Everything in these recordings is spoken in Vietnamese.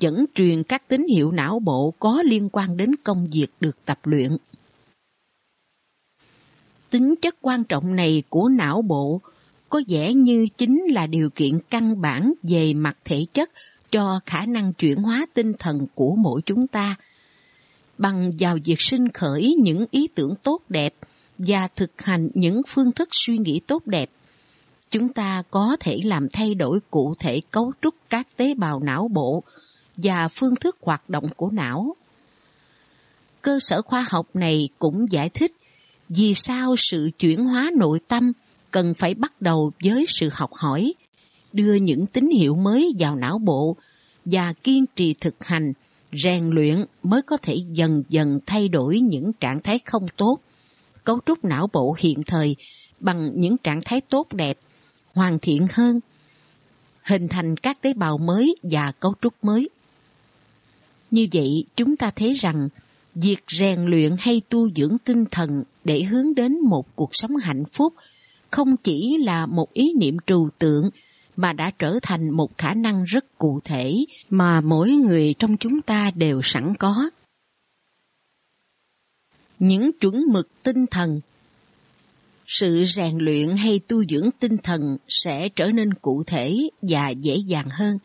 dẫn truyền các tín hiệu não bộ có liên quan đến công việc được tập luyện. Tính chất quan trọng này của não bộ có vẻ như chính là điều kiện căn bản về mặt thể chất cho khả năng chuyển hóa tinh thần của mỗi chúng ta. Bằng vào việc sinh khởi những ý tưởng tốt đẹp và thực hành những phương thức suy nghĩ tốt đẹp, chúng ta có thể làm thay đổi cụ thể cấu trúc các tế bào não bộ và phương thức hoạt động của não. Cơ sở khoa học này cũng giải thích vì sao sự chuyển hóa nội tâm cần phải bắt đầu với sự học hỏi, đưa những tín hiệu mới vào não bộ và kiên trì thực hành, rèn luyện mới có thể dần dần thay đổi những trạng thái không tốt, cấu trúc não bộ hiện thời bằng những trạng thái tốt đẹp, hoàn thiện hơn, hình thành các tế bào mới và cấu trúc mới. Như vậy, chúng ta thấy rằng việc rèn luyện hay tu dưỡng tinh thần để hướng đến một cuộc sống hạnh phúc không chỉ là một ý niệm trừu tượng mà đã trở thành một khả năng rất cụ thể mà mỗi người trong chúng ta đều sẵn có. Những chuẩn mực tinh thần sự rèn luyện hay tu dưỡng tinh thần sẽ trở nên cụ thể và dễ dàng hơn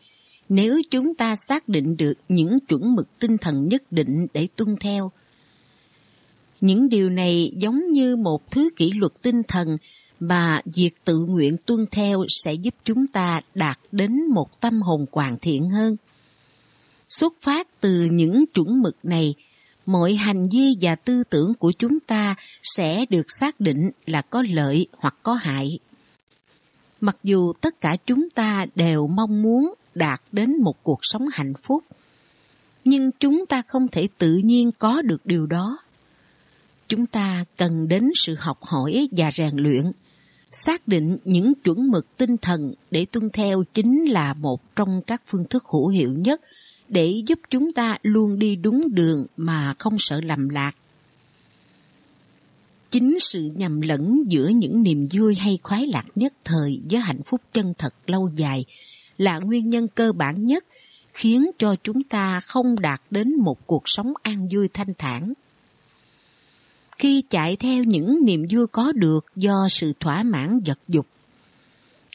nếu chúng ta xác định được những chuẩn mực tinh thần nhất định để tuân theo. Những điều này giống như một thứ kỷ luật tinh thần mà việc tự nguyện tuân theo sẽ giúp chúng ta đạt đến một tâm hồn hoàn thiện hơn. Xuất phát từ những chuẩn mực này, mọi hành vi và tư tưởng của chúng ta sẽ được xác định là có lợi hoặc có hại. Mặc dù tất cả chúng ta đều mong muốn đạt đến một cuộc sống hạnh phúc, nhưng chúng ta không thể tự nhiên có được điều đó. Chúng ta cần đến sự học hỏi và rèn luyện, xác định những chuẩn mực tinh thần để tuân theo chính là một trong các phương thức hữu hiệu nhất để giúp chúng ta luôn đi đúng đường mà không sợ lầm lạc. Chính sự nhầm lẫn giữa những niềm vui hay khoái lạc nhất thời với hạnh phúc chân thật lâu dài là nguyên nhân cơ bản nhất khiến cho chúng ta không đạt đến một cuộc sống an vui thanh thản. Khi chạy theo những niềm vui có được do sự thỏa mãn vật dục,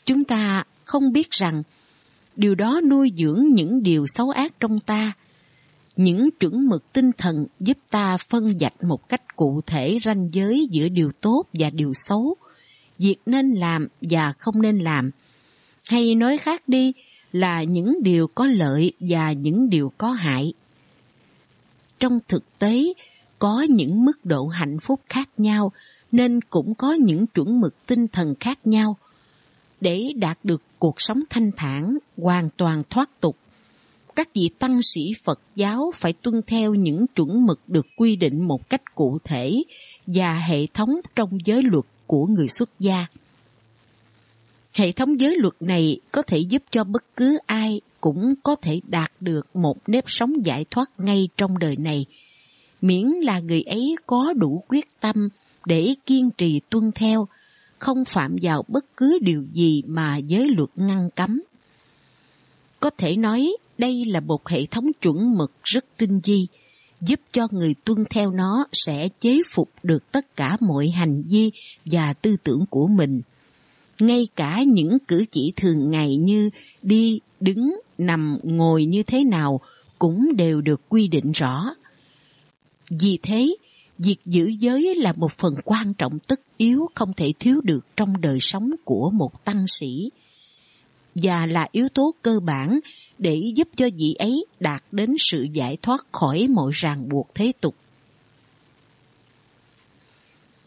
chúng ta không biết rằng điều đó nuôi dưỡng những điều xấu ác trong ta. Những chuẩn mực tinh thần giúp ta phân dạch một cách cụ thể ranh giới giữa điều tốt và điều xấu, việc nên làm và không nên làm. Hay nói khác đi là những điều có lợi và những điều có hại. Trong thực tế, có những mức độ hạnh phúc khác nhau nên cũng có những chuẩn mực tinh thần khác nhau để đạt được cuộc sống thanh thản, hoàn toàn thoát tục. Các vị tăng sĩ Phật giáo phải tuân theo những chuẩn mực được quy định một cách cụ thể và hệ thống trong giới luật của người xuất gia. Hệ thống giới luật này có thể giúp cho bất cứ ai cũng có thể đạt được một nếp sống giải thoát ngay trong đời này, miễn là người ấy có đủ quyết tâm để kiên trì tuân theo, không phạm vào bất cứ điều gì mà giới luật ngăn cấm. Có thể nói đây là một hệ thống chuẩn mực rất tinh vi, giúp cho người tuân theo nó sẽ chế phục được tất cả mọi hành vi và tư tưởng của mình. Ngay cả những cử chỉ thường ngày như đi, đứng, nằm, ngồi như thế nào cũng đều được quy định rõ. Vì thế, việc giữ giới là một phần quan trọng tất yếu không thể thiếu được trong đời sống của một tăng sĩ và là yếu tố cơ bản để giúp cho vị ấy đạt đến sự giải thoát khỏi mọi ràng buộc thế tục.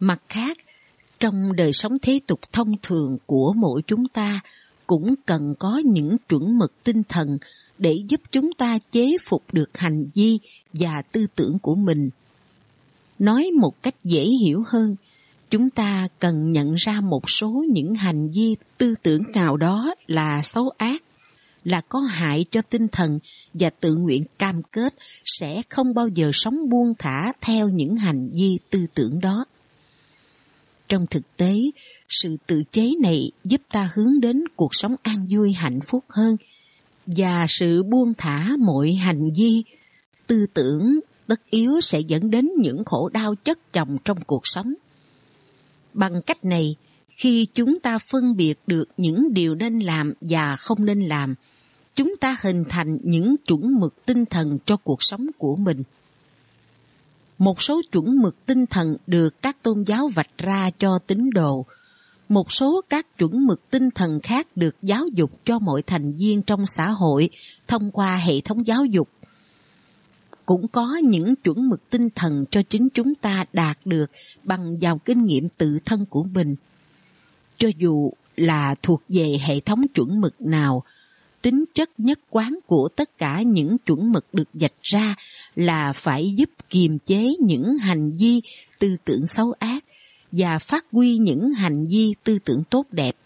Mặt khác, trong đời sống thế tục thông thường của mỗi chúng ta cũng cần có những chuẩn mực tinh thần để giúp chúng ta chế phục được hành vi và tư tưởng của mình. Nói một cách dễ hiểu hơn, chúng ta cần nhận ra một số những hành vi tư tưởng nào đó là xấu ác, là có hại cho tinh thần và tự nguyện cam kết sẽ không bao giờ sống buông thả theo những hành vi tư tưởng đó. Trong thực tế, sự tự chế này giúp ta hướng đến cuộc sống an vui hạnh phúc hơn và sự buông thả mọi hành vi, tư tưởng tất yếu sẽ dẫn đến những khổ đau chất chồng trong cuộc sống. Bằng cách này, khi chúng ta phân biệt được những điều nên làm và không nên làm, chúng ta hình thành những chuẩn mực tinh thần cho cuộc sống của mình. Một số chuẩn mực tinh thần được các tôn giáo vạch ra cho tín đồ, một số các chuẩn mực tinh thần khác được giáo dục cho mọi thành viên trong xã hội thông qua hệ thống giáo dục. Cũng có những chuẩn mực tinh thần cho chính chúng ta đạt được bằng vào kinh nghiệm tự thân của mình. Cho dù là thuộc về hệ thống chuẩn mực nào, tính chất nhất quán của tất cả những chuẩn mực được dạch ra là phải giúp kiềm chế những hành vi tư tưởng xấu ác và phát huy những hành vi tư tưởng tốt đẹp.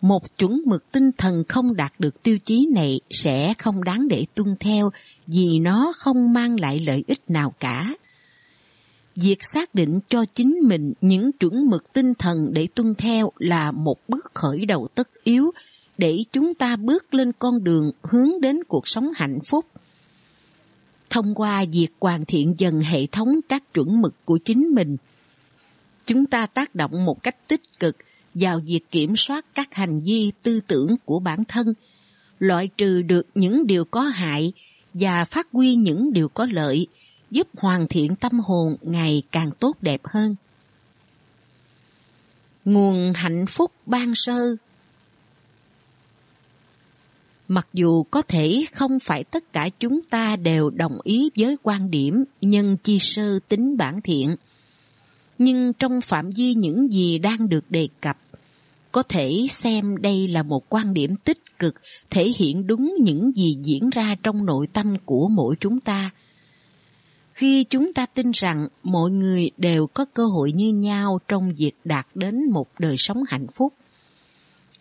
Một chuẩn mực tinh thần không đạt được tiêu chí này sẽ không đáng để tuân theo vì nó không mang lại lợi ích nào cả. Việc xác định cho chính mình những chuẩn mực tinh thần để tuân theo là một bước khởi đầu tất yếu để chúng ta bước lên con đường hướng đến cuộc sống hạnh phúc. Thông qua việc hoàn thiện dần hệ thống các chuẩn mực của chính mình, chúng ta tác động một cách tích cực vào việc kiểm soát các hành vi tư tưởng của bản thân, loại trừ được những điều có hại và phát huy những điều có lợi, giúp hoàn thiện tâm hồn ngày càng tốt đẹp hơn. Nguồn hạnh phúc ban sơ Mặc dù có thể không phải tất cả chúng ta đều đồng ý với quan điểm nhân chi sơ tính bản thiện, nhưng trong phạm vi những gì đang được đề cập, có thể xem đây là một quan điểm tích cực thể hiện đúng những gì diễn ra trong nội tâm của mỗi chúng ta. Khi chúng ta tin rằng mọi người đều có cơ hội như nhau trong việc đạt đến một đời sống hạnh phúc,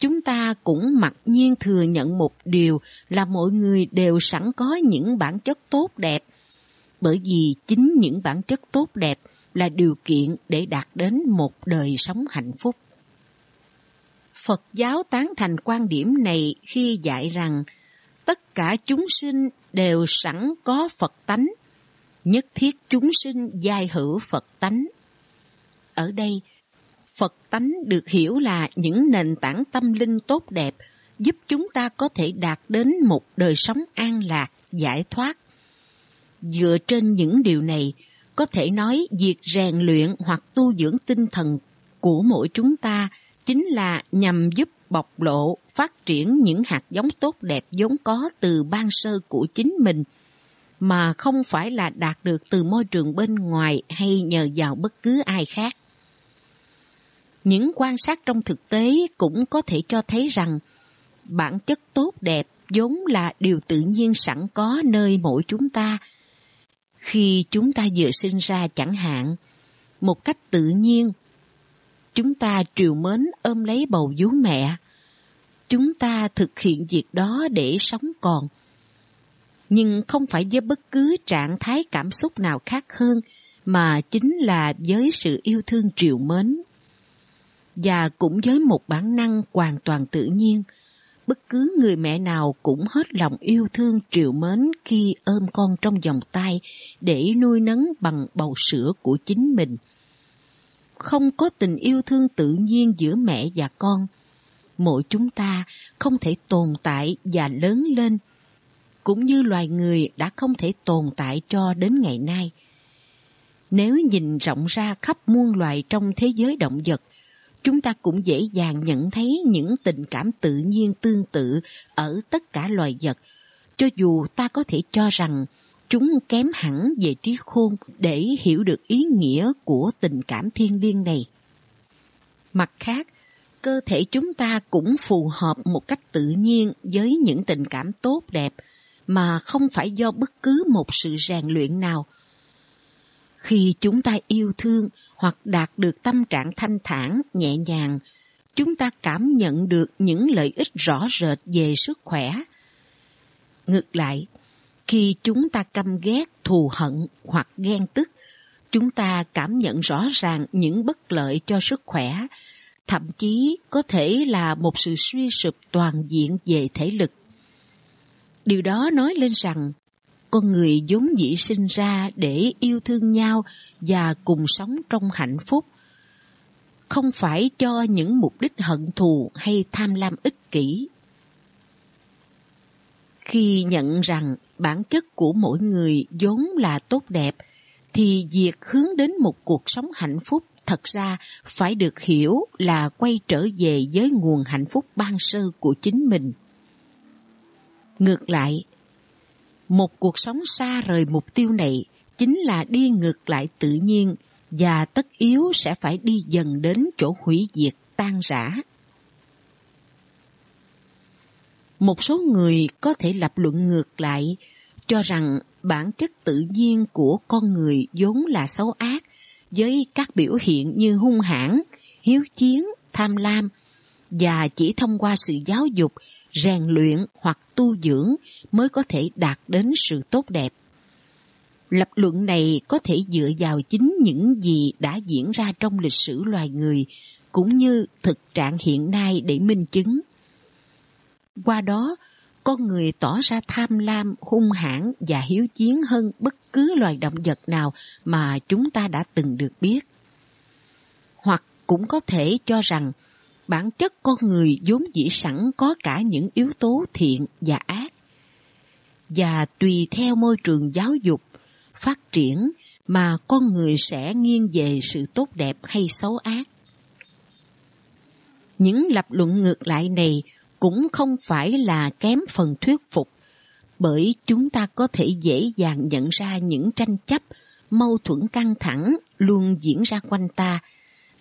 chúng ta cũng mặc nhiên thừa nhận một điều là mọi người đều sẵn có những bản chất tốt đẹp, bởi vì chính những bản chất tốt đẹp là điều kiện để đạt đến một đời sống hạnh phúc. Phật giáo tán thành quan điểm này khi dạy rằng tất cả chúng sinh đều sẵn có Phật tánh, nhất thiết chúng sinh giai hữu Phật tánh. Ở đây, Phật tánh được hiểu là những nền tảng tâm linh tốt đẹp giúp chúng ta có thể đạt đến một đời sống an lạc, giải thoát. Dựa trên những điều này, có thể nói việc rèn luyện hoặc tu dưỡng tinh thần của mỗi chúng ta chính là nhằm giúp bộc lộ, phát triển những hạt giống tốt đẹp vốn có từ ban sơ của chính mình, mà không phải là đạt được từ môi trường bên ngoài hay nhờ vào bất cứ ai khác. Những quan sát trong thực tế cũng có thể cho thấy rằng bản chất tốt đẹp vốn là điều tự nhiên sẵn có nơi mỗi chúng ta. Khi chúng ta vừa sinh ra chẳng hạn, một cách tự nhiên, chúng ta triều mến ôm lấy bầu vú mẹ. Chúng ta thực hiện việc đó để sống còn. Nhưng không phải với bất cứ trạng thái cảm xúc nào khác hơn, mà chính là với sự yêu thương triều mến và cũng với một bản năng hoàn toàn tự nhiên, bất cứ người mẹ nào cũng hết lòng yêu thương triệu mến khi ôm con trong vòng tay để nuôi nấng bằng bầu sữa của chính mình. Không có tình yêu thương tự nhiên giữa mẹ và con, mỗi chúng ta không thể tồn tại và lớn lên, cũng như loài người đã không thể tồn tại cho đến ngày nay. Nếu nhìn rộng ra khắp muôn loài trong thế giới động vật, chúng ta cũng dễ dàng nhận thấy những tình cảm tự nhiên tương tự ở tất cả loài vật, cho dù ta có thể cho rằng chúng kém hẳn về trí khôn để hiểu được ý nghĩa của tình cảm thiên liêng này. Mặt khác, cơ thể chúng ta cũng phù hợp một cách tự nhiên với những tình cảm tốt đẹp mà không phải do bất cứ một sự rèn luyện nào. Khi chúng ta yêu thương hoặc đạt được tâm trạng thanh thản, nhẹ nhàng, chúng ta cảm nhận được những lợi ích rõ rệt về sức khỏe. Ngược lại, khi chúng ta căm ghét, thù hận hoặc ghen tức, chúng ta cảm nhận rõ ràng những bất lợi cho sức khỏe, thậm chí có thể là một sự suy sụp toàn diện về thể lực. Điều đó nói lên rằng con người vốn dĩ sinh ra để yêu thương nhau và cùng sống trong hạnh phúc, không phải cho những mục đích hận thù hay tham lam ích kỷ. Khi nhận rằng bản chất của mỗi người vốn là tốt đẹp, thì việc hướng đến một cuộc sống hạnh phúc thật ra phải được hiểu là quay trở về với nguồn hạnh phúc ban sơ của chính mình. Ngược lại, một cuộc sống xa rời mục tiêu này chính là đi ngược lại tự nhiên và tất yếu sẽ phải đi dần đến chỗ hủy diệt tan rã. Một số người có thể lập luận ngược lại, cho rằng bản chất tự nhiên của con người vốn là xấu ác, với các biểu hiện như hung hãn, hiếu chiến, tham lam, và chỉ thông qua sự giáo dục, rèn luyện hoặc tu dưỡng mới có thể đạt đến sự tốt đẹp. Lập luận này có thể dựa vào chính những gì đã diễn ra trong lịch sử loài người, cũng như thực trạng hiện nay để minh chứng. Qua đó, con người tỏ ra tham lam, hung hãn và hiếu chiến hơn bất cứ loài động vật nào mà chúng ta đã từng được biết. Hoặc cũng có thể cho rằng bản chất con người vốn dĩ sẵn có cả những yếu tố thiện và ác. Và tùy theo môi trường giáo dục, phát triển mà con người sẽ nghiêng về sự tốt đẹp hay xấu ác. Những lập luận ngược lại này cũng không phải là kém phần thuyết phục, bởi chúng ta có thể dễ dàng nhận ra những tranh chấp, mâu thuẫn căng thẳng luôn diễn ra quanh ta,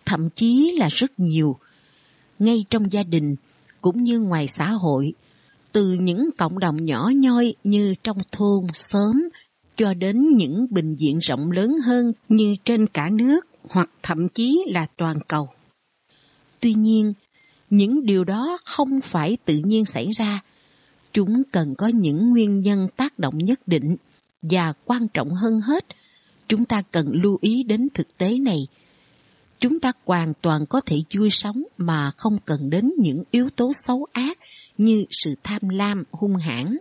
thậm chí là rất nhiều, ngay trong gia đình cũng như ngoài xã hội, từ những cộng đồng nhỏ nhoi như trong thôn, xóm, cho đến những bệnh viện rộng lớn hơn như trên cả nước hoặc thậm chí là toàn cầu. Tuy nhiên, những điều đó không phải tự nhiên xảy ra. Chúng cần có những nguyên nhân tác động nhất định và quan trọng hơn hết, chúng ta cần lưu ý đến thực tế này. Chúng ta hoàn toàn có thể vui sống mà không cần đến những yếu tố xấu ác như sự tham lam, hung hãn.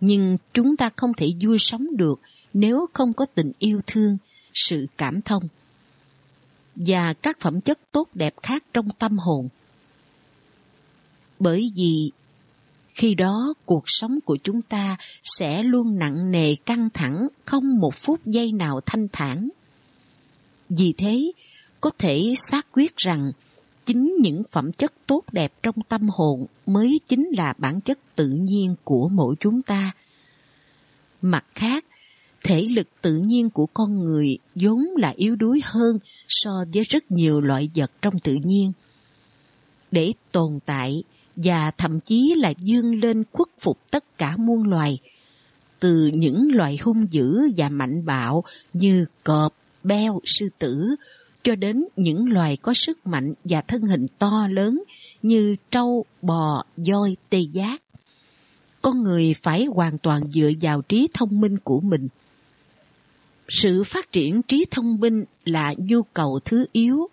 Nhưng chúng ta không thể vui sống được nếu không có tình yêu thương, sự cảm thông và các phẩm chất tốt đẹp khác trong tâm hồn bởi vì khi đó cuộc sống của chúng ta sẽ luôn nặng nề căng thẳng, không một phút giây nào thanh thản. Vì thế, có thể xác quyết rằng chính những phẩm chất tốt đẹp trong tâm hồn mới chính là bản chất tự nhiên của mỗi chúng ta. Mặt khác, thể lực tự nhiên của con người vốn là yếu đuối hơn so với rất nhiều loại vật trong tự nhiên. Để tồn tại, và thậm chí là dương lên khuất phục tất cả muôn loài. Từ những loài hung dữ và mạnh bạo như cọp, beo, sư tử, cho đến những loài có sức mạnh và thân hình to lớn như trâu, bò, voi, tê giác. Con người phải hoàn toàn dựa vào trí thông minh của mình. Sự phát triển trí thông minh là nhu cầu thứ yếu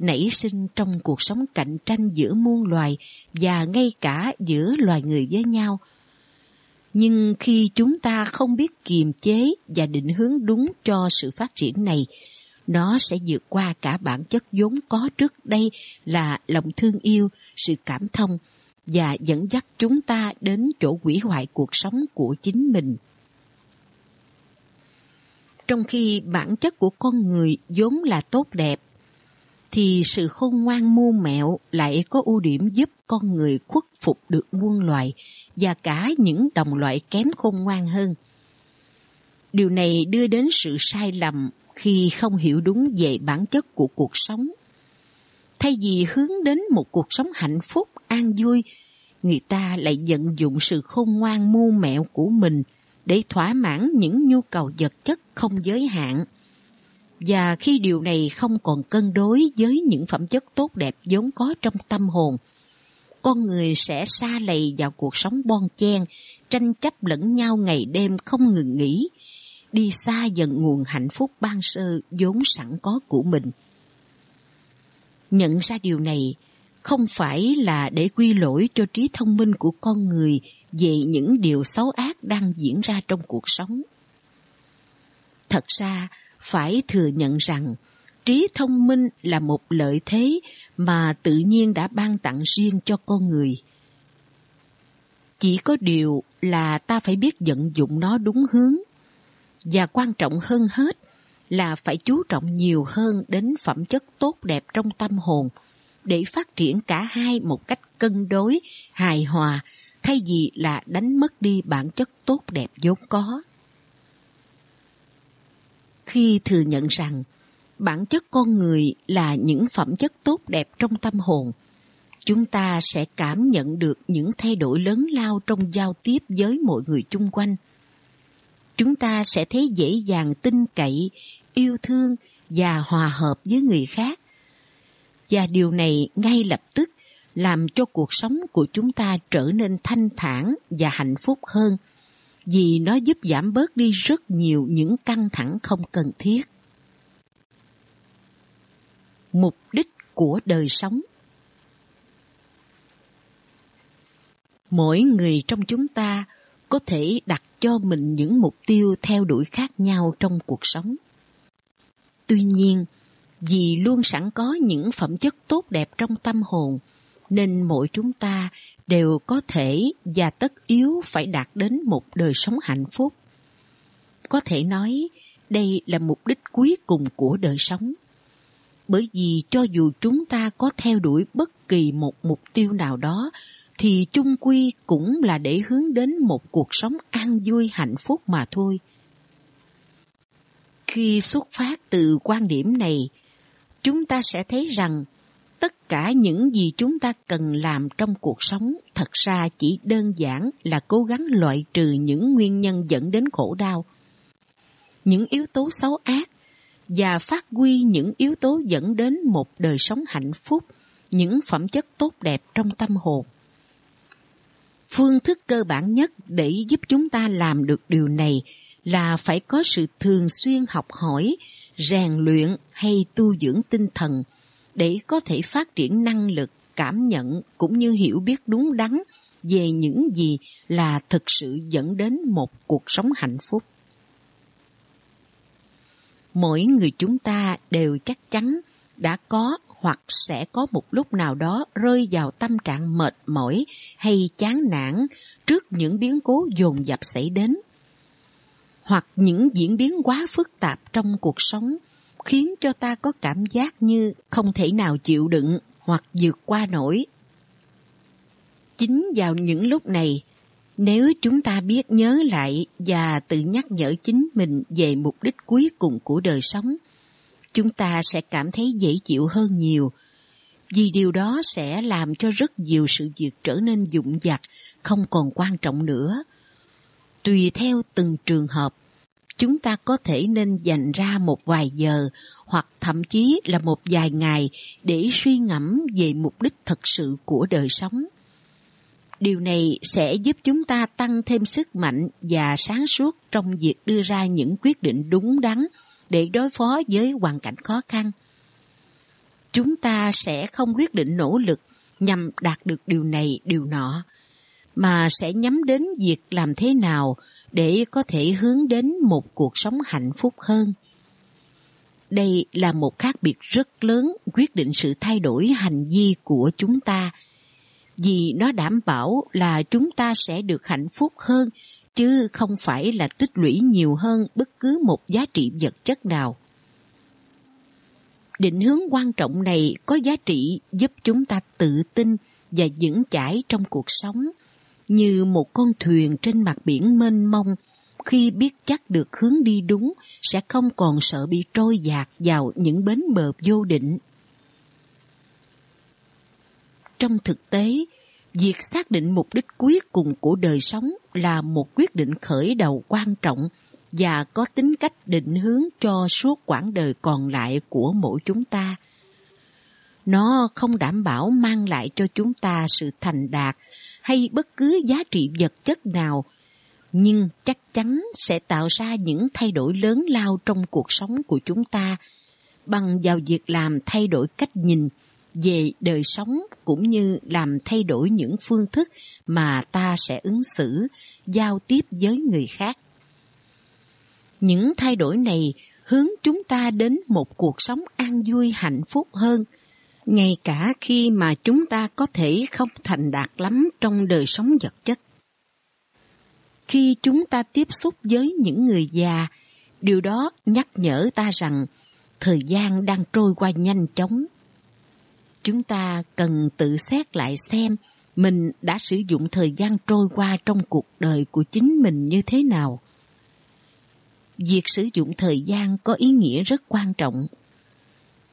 nảy sinh trong cuộc sống cạnh tranh giữa muôn loài và ngay cả giữa loài người với nhau. Nhưng khi chúng ta không biết kiềm chế và định hướng đúng cho sự phát triển này, nó sẽ vượt qua cả bản chất vốn có trước đây là lòng thương yêu, sự cảm thông và dẫn dắt chúng ta đến chỗ hủy hoại cuộc sống của chính mình. Trong khi bản chất của con người vốn là tốt đẹp, thì sự khôn ngoan mưu mẹo lại có ưu điểm giúp con người khuất phục được muôn loài và cả những đồng loại kém khôn ngoan hơn. Điều này đưa đến sự sai lầm khi không hiểu đúng về bản chất của cuộc sống. Thay vì hướng đến một cuộc sống hạnh phúc, an vui, người ta lại vận dụng sự khôn ngoan mưu mẹo của mình để thỏa mãn những nhu cầu vật chất không giới hạn và khi điều này không còn cân đối với những phẩm chất tốt đẹp vốn có trong tâm hồn, con người sẽ xa lầy vào cuộc sống bon chen, tranh chấp lẫn nhau ngày đêm không ngừng nghỉ, đi xa dần nguồn hạnh phúc ban sơ vốn sẵn có của mình. Nhận ra điều này, không phải là để quy lỗi cho trí thông minh của con người về những điều xấu ác đang diễn ra trong cuộc sống. Thật ra, phải thừa nhận rằng trí thông minh là một lợi thế mà tự nhiên đã ban tặng riêng cho con người. Chỉ có điều là ta phải biết vận dụng nó đúng hướng. Và quan trọng hơn hết là phải chú trọng nhiều hơn đến phẩm chất tốt đẹp trong tâm hồn để phát triển cả hai một cách cân đối, hài hòa thay vì là đánh mất đi bản chất tốt đẹp vốn có. Khi thừa nhận rằng bản chất con người là những phẩm chất tốt đẹp trong tâm hồn, chúng ta sẽ cảm nhận được những thay đổi lớn lao trong giao tiếp với mọi người chung quanh. Chúng ta sẽ thấy dễ dàng tin cậy, yêu thương và hòa hợp với người khác. Và điều này ngay lập tức làm cho cuộc sống của chúng ta trở nên thanh thản và hạnh phúc hơn vì nó giúp giảm bớt đi rất nhiều những căng thẳng không cần thiết. Mục đích của đời sống Mỗi người trong chúng ta có thể đặt cho mình những mục tiêu theo đuổi khác nhau trong cuộc sống. Tuy nhiên, vì luôn sẵn có những phẩm chất tốt đẹp trong tâm hồn, nên mỗi chúng ta đều có thể và tất yếu phải đạt đến một đời sống hạnh phúc. Có thể nói, đây là mục đích cuối cùng của đời sống. Bởi vì cho dù chúng ta có theo đuổi bất kỳ một mục tiêu nào đó, thì chung quy cũng là để hướng đến một cuộc sống an vui hạnh phúc mà thôi. Khi xuất phát từ quan điểm này, chúng ta sẽ thấy rằng tất cả những gì chúng ta cần làm trong cuộc sống thật ra chỉ đơn giản là cố gắng loại trừ những nguyên nhân dẫn đến khổ đau những yếu tố xấu ác và phát huy những yếu tố dẫn đến một đời sống hạnh phúc những phẩm chất tốt đẹp trong tâm hồn phương thức cơ bản nhất để giúp chúng ta làm được điều này là phải có sự thường xuyên học hỏi, rèn luyện hay tu dưỡng tinh thần để có thể phát triển năng lực, cảm nhận cũng như hiểu biết đúng đắn về những gì là thực sự dẫn đến một cuộc sống hạnh phúc. Mỗi người chúng ta đều chắc chắn đã có hoặc sẽ có một lúc nào đó rơi vào tâm trạng mệt mỏi hay chán nản trước những biến cố dồn dập xảy đến. Hoặc những diễn biến quá phức tạp trong cuộc sống khiến cho ta có cảm giác như không thể nào chịu đựng hoặc vượt qua nổi. Chính vào những lúc này, nếu chúng ta biết nhớ lại và tự nhắc nhở chính mình về mục đích cuối cùng của đời sống, chúng ta sẽ cảm thấy dễ chịu hơn nhiều, vì điều đó sẽ làm cho rất nhiều sự việc trở nên dụng dặt, không còn quan trọng nữa. Tùy theo từng trường hợp, chúng ta có thể nên dành ra một vài giờ hoặc thậm chí là một vài ngày để suy ngẫm về mục đích thật sự của đời sống. Điều này sẽ giúp chúng ta tăng thêm sức mạnh và sáng suốt trong việc đưa ra những quyết định đúng đắn để đối phó với hoàn cảnh khó khăn. Chúng ta sẽ không quyết định nỗ lực nhằm đạt được điều này, điều nọ, mà sẽ nhắm đến việc làm thế nào để có thể hướng đến một cuộc sống hạnh phúc hơn. Đây là một khác biệt rất lớn quyết định sự thay đổi hành vi của chúng ta, vì nó đảm bảo là chúng ta sẽ được hạnh phúc hơn, chứ không phải là tích lũy nhiều hơn bất cứ một giá trị vật chất nào. Định hướng quan trọng này có giá trị giúp chúng ta tự tin và vững chãi trong cuộc sống, như một con thuyền trên mặt biển mênh mông, khi biết chắc được hướng đi đúng sẽ không còn sợ bị trôi dạt vào những bến bờ vô định. Trong thực tế, việc xác định mục đích cuối cùng của đời sống là một quyết định khởi đầu quan trọng và có tính cách định hướng cho suốt quãng đời còn lại của mỗi chúng ta. Nó không đảm bảo mang lại cho chúng ta sự thành đạt hay bất cứ giá trị vật chất nào, nhưng chắc chắn sẽ tạo ra những thay đổi lớn lao trong cuộc sống của chúng ta bằng vào việc làm thay đổi cách nhìn về đời sống cũng như làm thay đổi những phương thức mà ta sẽ ứng xử, giao tiếp với người khác. Những thay đổi này hướng chúng ta đến một cuộc sống an vui hạnh phúc hơn, ngay cả khi mà chúng ta có thể không thành đạt lắm trong đời sống vật chất. Khi chúng ta tiếp xúc với những người già, điều đó nhắc nhở ta rằng thời gian đang trôi qua nhanh chóng. Chúng ta cần tự xét lại xem mình đã sử dụng thời gian trôi qua trong cuộc đời của chính mình như thế nào. Việc sử dụng thời gian có ý nghĩa rất quan trọng.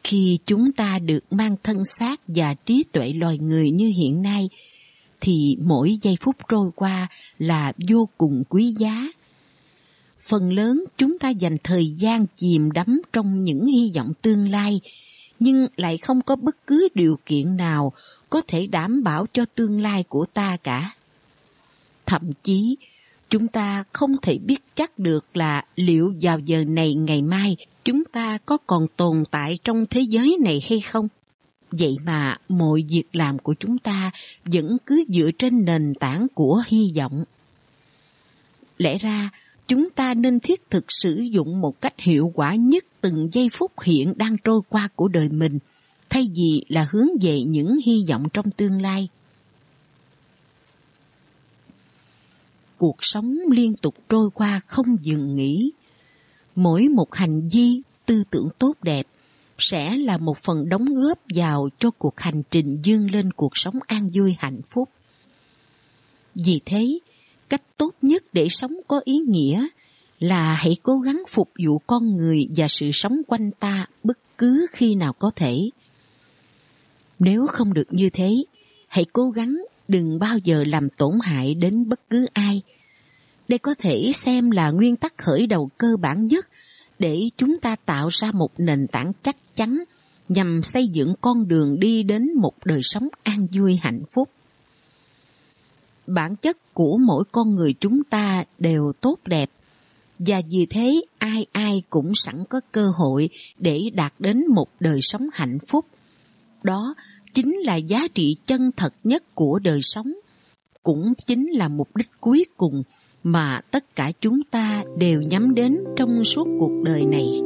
Khi chúng ta được mang thân xác và trí tuệ loài người như hiện nay, thì mỗi giây phút trôi qua là vô cùng quý giá. Phần lớn chúng ta dành thời gian chìm đắm trong những hy vọng tương lai, nhưng lại không có bất cứ điều kiện nào có thể đảm bảo cho tương lai của ta cả. Thậm chí, chúng ta không thể biết chắc được là liệu vào giờ này ngày mai chúng ta có còn tồn tại trong thế giới này hay không. Vậy mà mọi việc làm của chúng ta vẫn cứ dựa trên nền tảng của hy vọng. Lẽ ra, chúng ta nên thiết thực sử dụng một cách hiệu quả nhất từng giây phút hiện đang trôi qua của đời mình, thay vì là hướng về những hy vọng trong tương lai. Cuộc sống liên tục trôi qua không dừng nghỉ. Mỗi một hành vi, tư tưởng tốt đẹp sẽ là một phần đóng góp vào cho cuộc hành trình dương lên cuộc sống an vui hạnh phúc. Vì thế, cách tốt nhất để sống có ý nghĩa là hãy cố gắng phục vụ con người và sự sống quanh ta bất cứ khi nào có thể. Nếu không được như thế, hãy cố gắng đừng bao giờ làm tổn hại đến bất cứ ai. Đây có thể xem là nguyên tắc khởi đầu cơ bản nhất để chúng ta tạo ra một nền tảng chắc chắn nhằm xây dựng con đường đi đến một đời sống an vui hạnh phúc. Bản chất của mỗi con người chúng ta đều tốt đẹp và vì thế ai ai cũng sẵn có cơ hội để đạt đến một đời sống hạnh phúc. Đó chính là giá trị chân thật nhất của đời sống, cũng chính là mục đích cuối cùng mà tất cả chúng ta đều nhắm đến trong suốt cuộc đời này.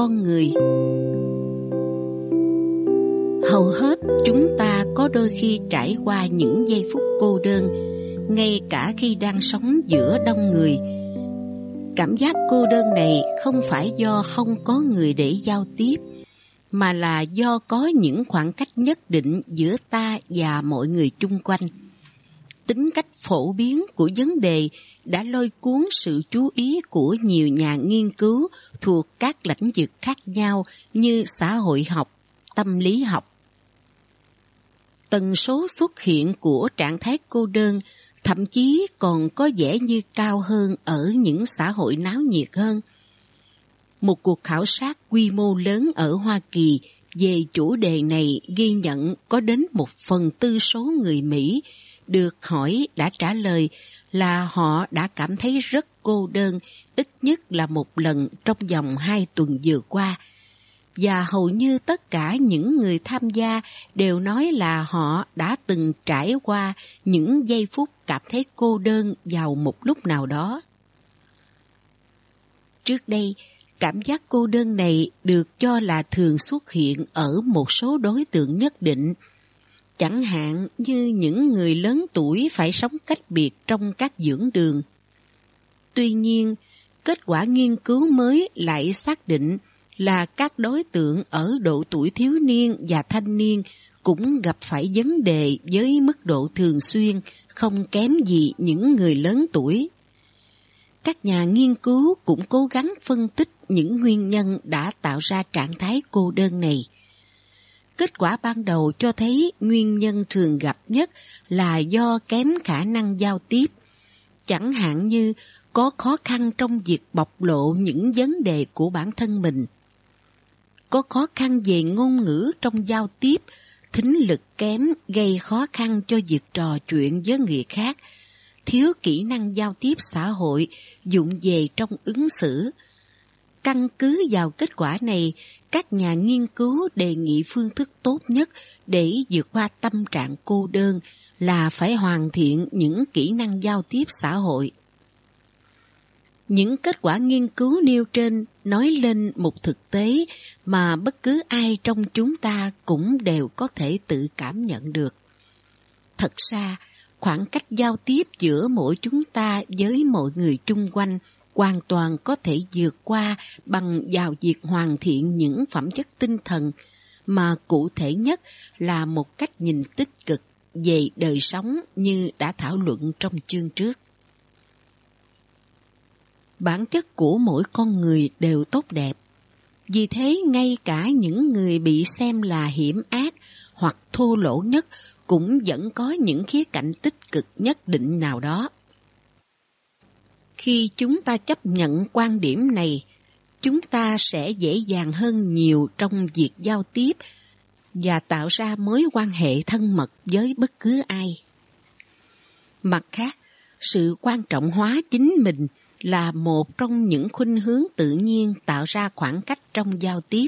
Con người. Hầu hết chúng ta có đôi khi trải qua những giây phút cô đơn, ngay cả khi đang sống giữa đông người. Cảm giác cô đơn này không phải do không có người để giao tiếp, mà là do có những khoảng cách nhất định giữa ta và mọi người chung quanh tính cách phổ biến của vấn đề đã lôi cuốn sự chú ý của nhiều nhà nghiên cứu thuộc các lĩnh vực khác nhau như xã hội học, tâm lý học. Tần số xuất hiện của trạng thái cô đơn thậm chí còn có vẻ như cao hơn ở những xã hội náo nhiệt hơn. Một cuộc khảo sát quy mô lớn ở Hoa Kỳ về chủ đề này ghi nhận có đến một phần tư số người Mỹ được hỏi đã trả lời là họ đã cảm thấy rất cô đơn ít nhất là một lần trong vòng hai tuần vừa qua. Và hầu như tất cả những người tham gia đều nói là họ đã từng trải qua những giây phút cảm thấy cô đơn vào một lúc nào đó. Trước đây, cảm giác cô đơn này được cho là thường xuất hiện ở một số đối tượng nhất định chẳng hạn như những người lớn tuổi phải sống cách biệt trong các dưỡng đường. Tuy nhiên, kết quả nghiên cứu mới lại xác định là các đối tượng ở độ tuổi thiếu niên và thanh niên cũng gặp phải vấn đề với mức độ thường xuyên không kém gì những người lớn tuổi. Các nhà nghiên cứu cũng cố gắng phân tích những nguyên nhân đã tạo ra trạng thái cô đơn này kết quả ban đầu cho thấy nguyên nhân thường gặp nhất là do kém khả năng giao tiếp. Chẳng hạn như có khó khăn trong việc bộc lộ những vấn đề của bản thân mình. Có khó khăn về ngôn ngữ trong giao tiếp, thính lực kém gây khó khăn cho việc trò chuyện với người khác, thiếu kỹ năng giao tiếp xã hội, dụng về trong ứng xử. Căn cứ vào kết quả này, các nhà nghiên cứu đề nghị phương thức tốt nhất để vượt qua tâm trạng cô đơn là phải hoàn thiện những kỹ năng giao tiếp xã hội. Những kết quả nghiên cứu nêu trên nói lên một thực tế mà bất cứ ai trong chúng ta cũng đều có thể tự cảm nhận được. Thật ra, khoảng cách giao tiếp giữa mỗi chúng ta với mọi người chung quanh hoàn toàn có thể vượt qua bằng vào việc hoàn thiện những phẩm chất tinh thần, mà cụ thể nhất là một cách nhìn tích cực về đời sống như đã thảo luận trong chương trước. Bản chất của mỗi con người đều tốt đẹp. Vì thế ngay cả những người bị xem là hiểm ác hoặc thô lỗ nhất cũng vẫn có những khía cạnh tích cực nhất định nào đó. Khi chúng ta chấp nhận quan điểm này, chúng ta sẽ dễ dàng hơn nhiều trong việc giao tiếp và tạo ra mối quan hệ thân mật với bất cứ ai. Mặt khác, sự quan trọng hóa chính mình là một trong những khuynh hướng tự nhiên tạo ra khoảng cách trong giao tiếp.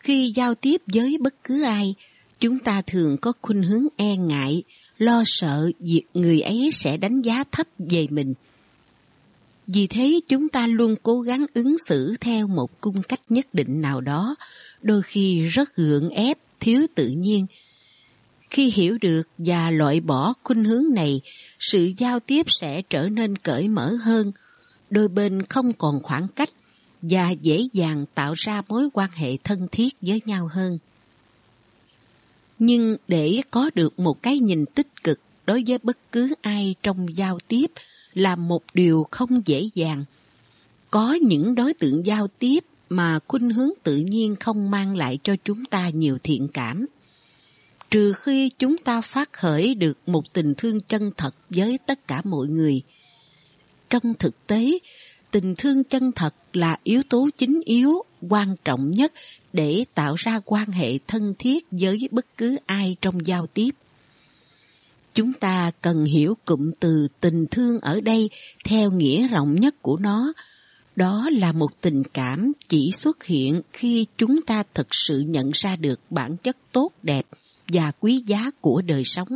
Khi giao tiếp với bất cứ ai, chúng ta thường có khuynh hướng e ngại, lo sợ việc người ấy sẽ đánh giá thấp về mình. Vì thế chúng ta luôn cố gắng ứng xử theo một cung cách nhất định nào đó, đôi khi rất gượng ép, thiếu tự nhiên. Khi hiểu được và loại bỏ khuynh hướng này, sự giao tiếp sẽ trở nên cởi mở hơn, đôi bên không còn khoảng cách và dễ dàng tạo ra mối quan hệ thân thiết với nhau hơn. Nhưng để có được một cái nhìn tích cực đối với bất cứ ai trong giao tiếp là một điều không dễ dàng. Có những đối tượng giao tiếp mà khuynh hướng tự nhiên không mang lại cho chúng ta nhiều thiện cảm. Trừ khi chúng ta phát khởi được một tình thương chân thật với tất cả mọi người. Trong thực tế, tình thương chân thật là yếu tố chính yếu, quan trọng nhất để tạo ra quan hệ thân thiết với bất cứ ai trong giao tiếp. Chúng ta cần hiểu cụm từ tình thương ở đây theo nghĩa rộng nhất của nó. Đó là một tình cảm chỉ xuất hiện khi chúng ta thực sự nhận ra được bản chất tốt đẹp và quý giá của đời sống.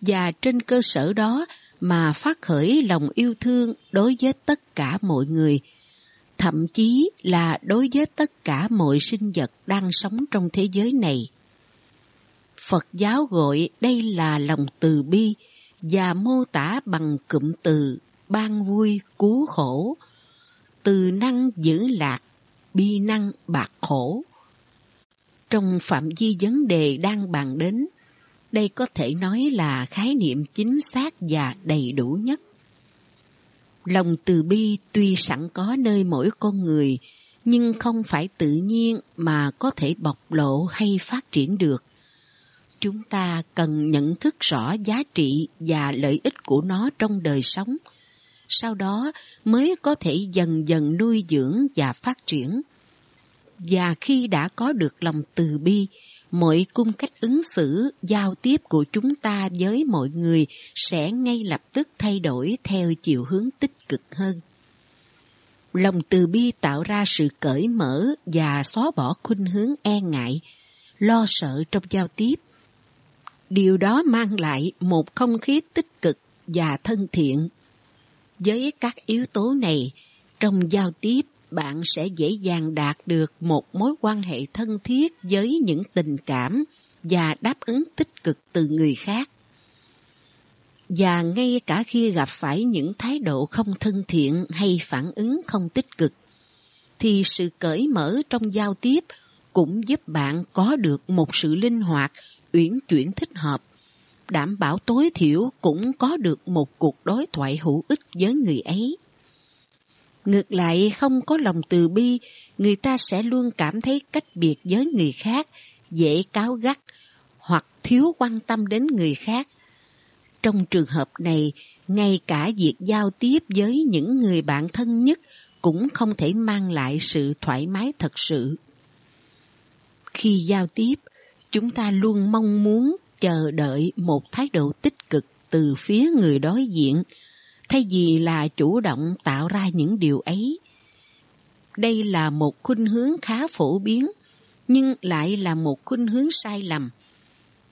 Và trên cơ sở đó mà phát khởi lòng yêu thương đối với tất cả mọi người, thậm chí là đối với tất cả mọi sinh vật đang sống trong thế giới này. Phật giáo gọi đây là lòng từ bi và mô tả bằng cụm từ ban vui cứu khổ, từ năng giữ lạc, bi năng bạc khổ. Trong phạm vi vấn đề đang bàn đến, đây có thể nói là khái niệm chính xác và đầy đủ nhất. Lòng từ bi tuy sẵn có nơi mỗi con người, nhưng không phải tự nhiên mà có thể bộc lộ hay phát triển được chúng ta cần nhận thức rõ giá trị và lợi ích của nó trong đời sống. Sau đó mới có thể dần dần nuôi dưỡng và phát triển. Và khi đã có được lòng từ bi, mọi cung cách ứng xử, giao tiếp của chúng ta với mọi người sẽ ngay lập tức thay đổi theo chiều hướng tích cực hơn. Lòng từ bi tạo ra sự cởi mở và xóa bỏ khuynh hướng e ngại, lo sợ trong giao tiếp Điều đó mang lại một không khí tích cực và thân thiện. Với các yếu tố này, trong giao tiếp bạn sẽ dễ dàng đạt được một mối quan hệ thân thiết với những tình cảm và đáp ứng tích cực từ người khác. Và ngay cả khi gặp phải những thái độ không thân thiện hay phản ứng không tích cực, thì sự cởi mở trong giao tiếp cũng giúp bạn có được một sự linh hoạt uyển chuyển thích hợp, đảm bảo tối thiểu cũng có được một cuộc đối thoại hữu ích với người ấy. Ngược lại không có lòng từ bi, người ta sẽ luôn cảm thấy cách biệt với người khác, dễ cáo gắt hoặc thiếu quan tâm đến người khác. Trong trường hợp này, ngay cả việc giao tiếp với những người bạn thân nhất cũng không thể mang lại sự thoải mái thật sự. Khi giao tiếp, chúng ta luôn mong muốn chờ đợi một thái độ tích cực từ phía người đối diện, thay vì là chủ động tạo ra những điều ấy. Đây là một khuynh hướng khá phổ biến, nhưng lại là một khuynh hướng sai lầm.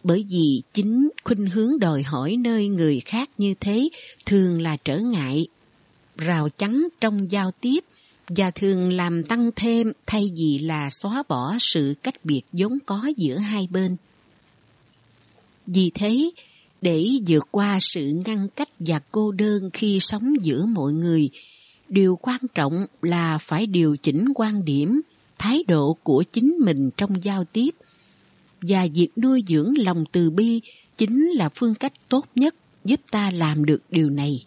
Bởi vì chính khuynh hướng đòi hỏi nơi người khác như thế thường là trở ngại, rào chắn trong giao tiếp và thường làm tăng thêm thay vì là xóa bỏ sự cách biệt vốn có giữa hai bên. Vì thế, để vượt qua sự ngăn cách và cô đơn khi sống giữa mọi người, điều quan trọng là phải điều chỉnh quan điểm, thái độ của chính mình trong giao tiếp. Và việc nuôi dưỡng lòng từ bi chính là phương cách tốt nhất giúp ta làm được điều này.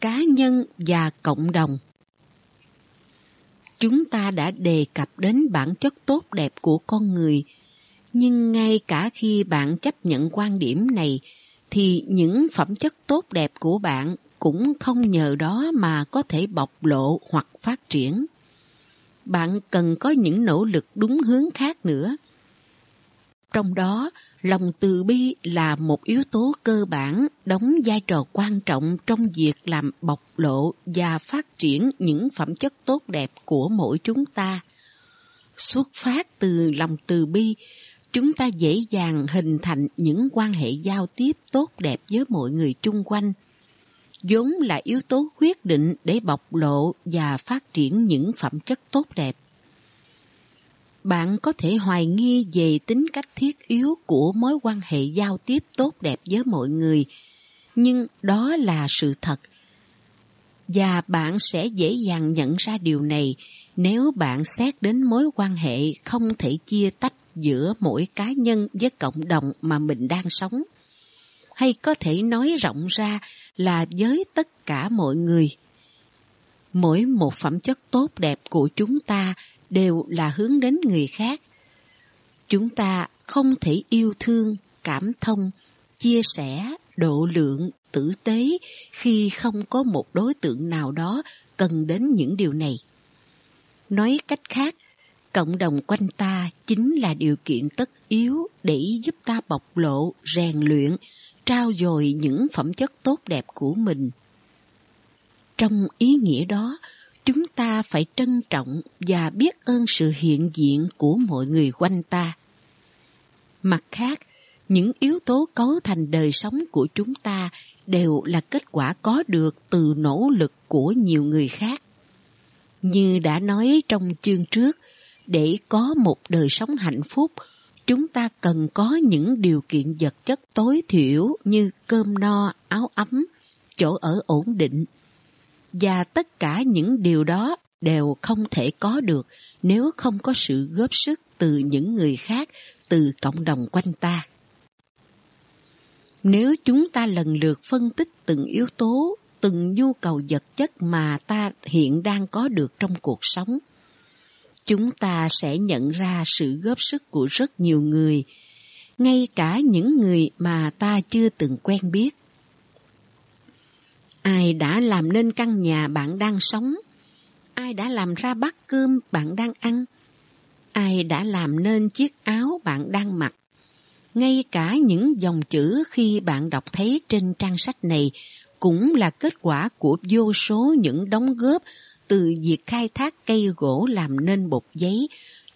Cá nhân và cộng đồng Chúng ta đã đề cập đến bản chất tốt đẹp của con người – nhưng ngay cả khi bạn chấp nhận quan điểm này, thì những phẩm chất tốt đẹp của bạn cũng không nhờ đó mà có thể bộc lộ hoặc phát triển. Bạn cần có những nỗ lực đúng hướng khác nữa. Trong đó, lòng từ bi là một yếu tố cơ bản đóng vai trò quan trọng trong việc làm bộc lộ và phát triển những phẩm chất tốt đẹp của mỗi chúng ta. Xuất phát từ lòng từ bi, chúng ta dễ dàng hình thành những quan hệ giao tiếp tốt đẹp với mọi người chung quanh vốn là yếu tố quyết định để bộc lộ và phát triển những phẩm chất tốt đẹp bạn có thể hoài nghi về tính cách thiết yếu của mối quan hệ giao tiếp tốt đẹp với mọi người, nhưng đó là sự thật. Và bạn sẽ dễ dàng nhận ra điều này nếu bạn xét đến mối quan hệ không thể chia tách giữa mỗi cá nhân với cộng đồng mà mình đang sống. Hay có thể nói rộng ra là với tất cả mọi người. Mỗi một phẩm chất tốt đẹp của chúng ta đều là hướng đến người khác. Chúng ta không thể yêu thương, cảm thông, chia sẻ độ lượng, tử tế khi không có một đối tượng nào đó cần đến những điều này. Nói cách khác, cộng đồng quanh ta chính là điều kiện tất yếu để giúp ta bộc lộ, rèn luyện, trao dồi những phẩm chất tốt đẹp của mình. Trong ý nghĩa đó chúng ta phải trân trọng và biết ơn sự hiện diện của mọi người quanh ta. Mặt khác, những yếu tố cấu thành đời sống của chúng ta đều là kết quả có được từ nỗ lực của nhiều người khác. Như đã nói trong chương trước, để có một đời sống hạnh phúc, chúng ta cần có những điều kiện vật chất tối thiểu như cơm no, áo ấm, chỗ ở ổn định và tất cả những điều đó đều không thể có được nếu không có sự góp sức từ những người khác từ cộng đồng quanh ta nếu chúng ta lần lượt phân tích từng yếu tố từng nhu cầu vật chất mà ta hiện đang có được trong cuộc sống chúng ta sẽ nhận ra sự góp sức của rất nhiều người, ngay cả những người mà ta chưa từng quen biết. Ai đã làm nên căn nhà bạn đang sống? Ai đã làm ra bát cơm bạn đang ăn? Ai đã làm nên chiếc áo bạn đang mặc? Ngay cả những dòng chữ khi bạn đọc thấy trên trang sách này cũng là kết quả của vô số những đóng góp từ việc khai thác cây gỗ làm nên bột giấy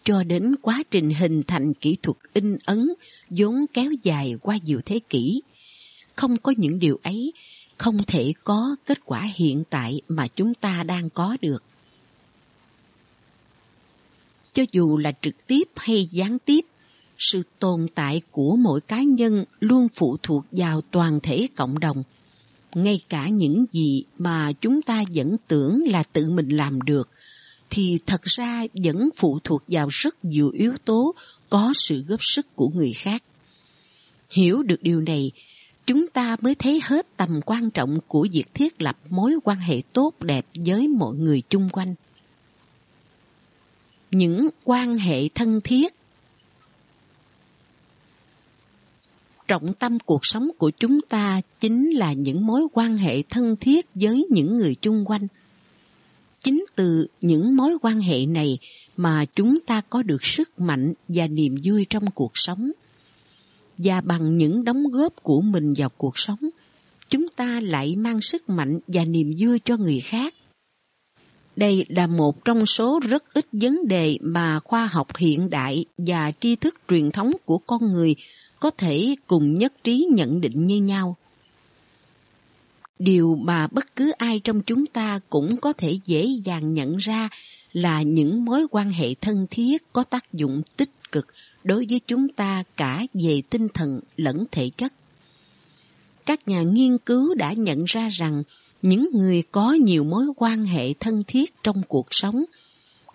cho đến quá trình hình thành kỹ thuật in ấn vốn kéo dài qua nhiều thế kỷ. Không có những điều ấy, không thể có kết quả hiện tại mà chúng ta đang có được. Cho dù là trực tiếp hay gián tiếp, sự tồn tại của mỗi cá nhân luôn phụ thuộc vào toàn thể cộng đồng – ngay cả những gì mà chúng ta vẫn tưởng là tự mình làm được thì thật ra vẫn phụ thuộc vào rất nhiều yếu tố có sự góp sức của người khác hiểu được điều này chúng ta mới thấy hết tầm quan trọng của việc thiết lập mối quan hệ tốt đẹp với mọi người chung quanh. Những quan hệ thân thiết Trọng tâm cuộc sống của chúng ta chính là những mối quan hệ thân thiết với những người chung quanh. Chính từ những mối quan hệ này mà chúng ta có được sức mạnh và niềm vui trong cuộc sống và bằng những đóng góp của mình vào cuộc sống, chúng ta lại mang sức mạnh và niềm vui cho người khác. Đây là một trong số rất ít vấn đề mà khoa học hiện đại và tri thức truyền thống của con người có thể cùng nhất trí nhận định như nhau. Điều mà bất cứ ai trong chúng ta cũng có thể dễ dàng nhận ra là những mối quan hệ thân thiết có tác dụng tích cực đối với chúng ta cả về tinh thần lẫn thể chất. Các nhà nghiên cứu đã nhận ra rằng những người có nhiều mối quan hệ thân thiết trong cuộc sống,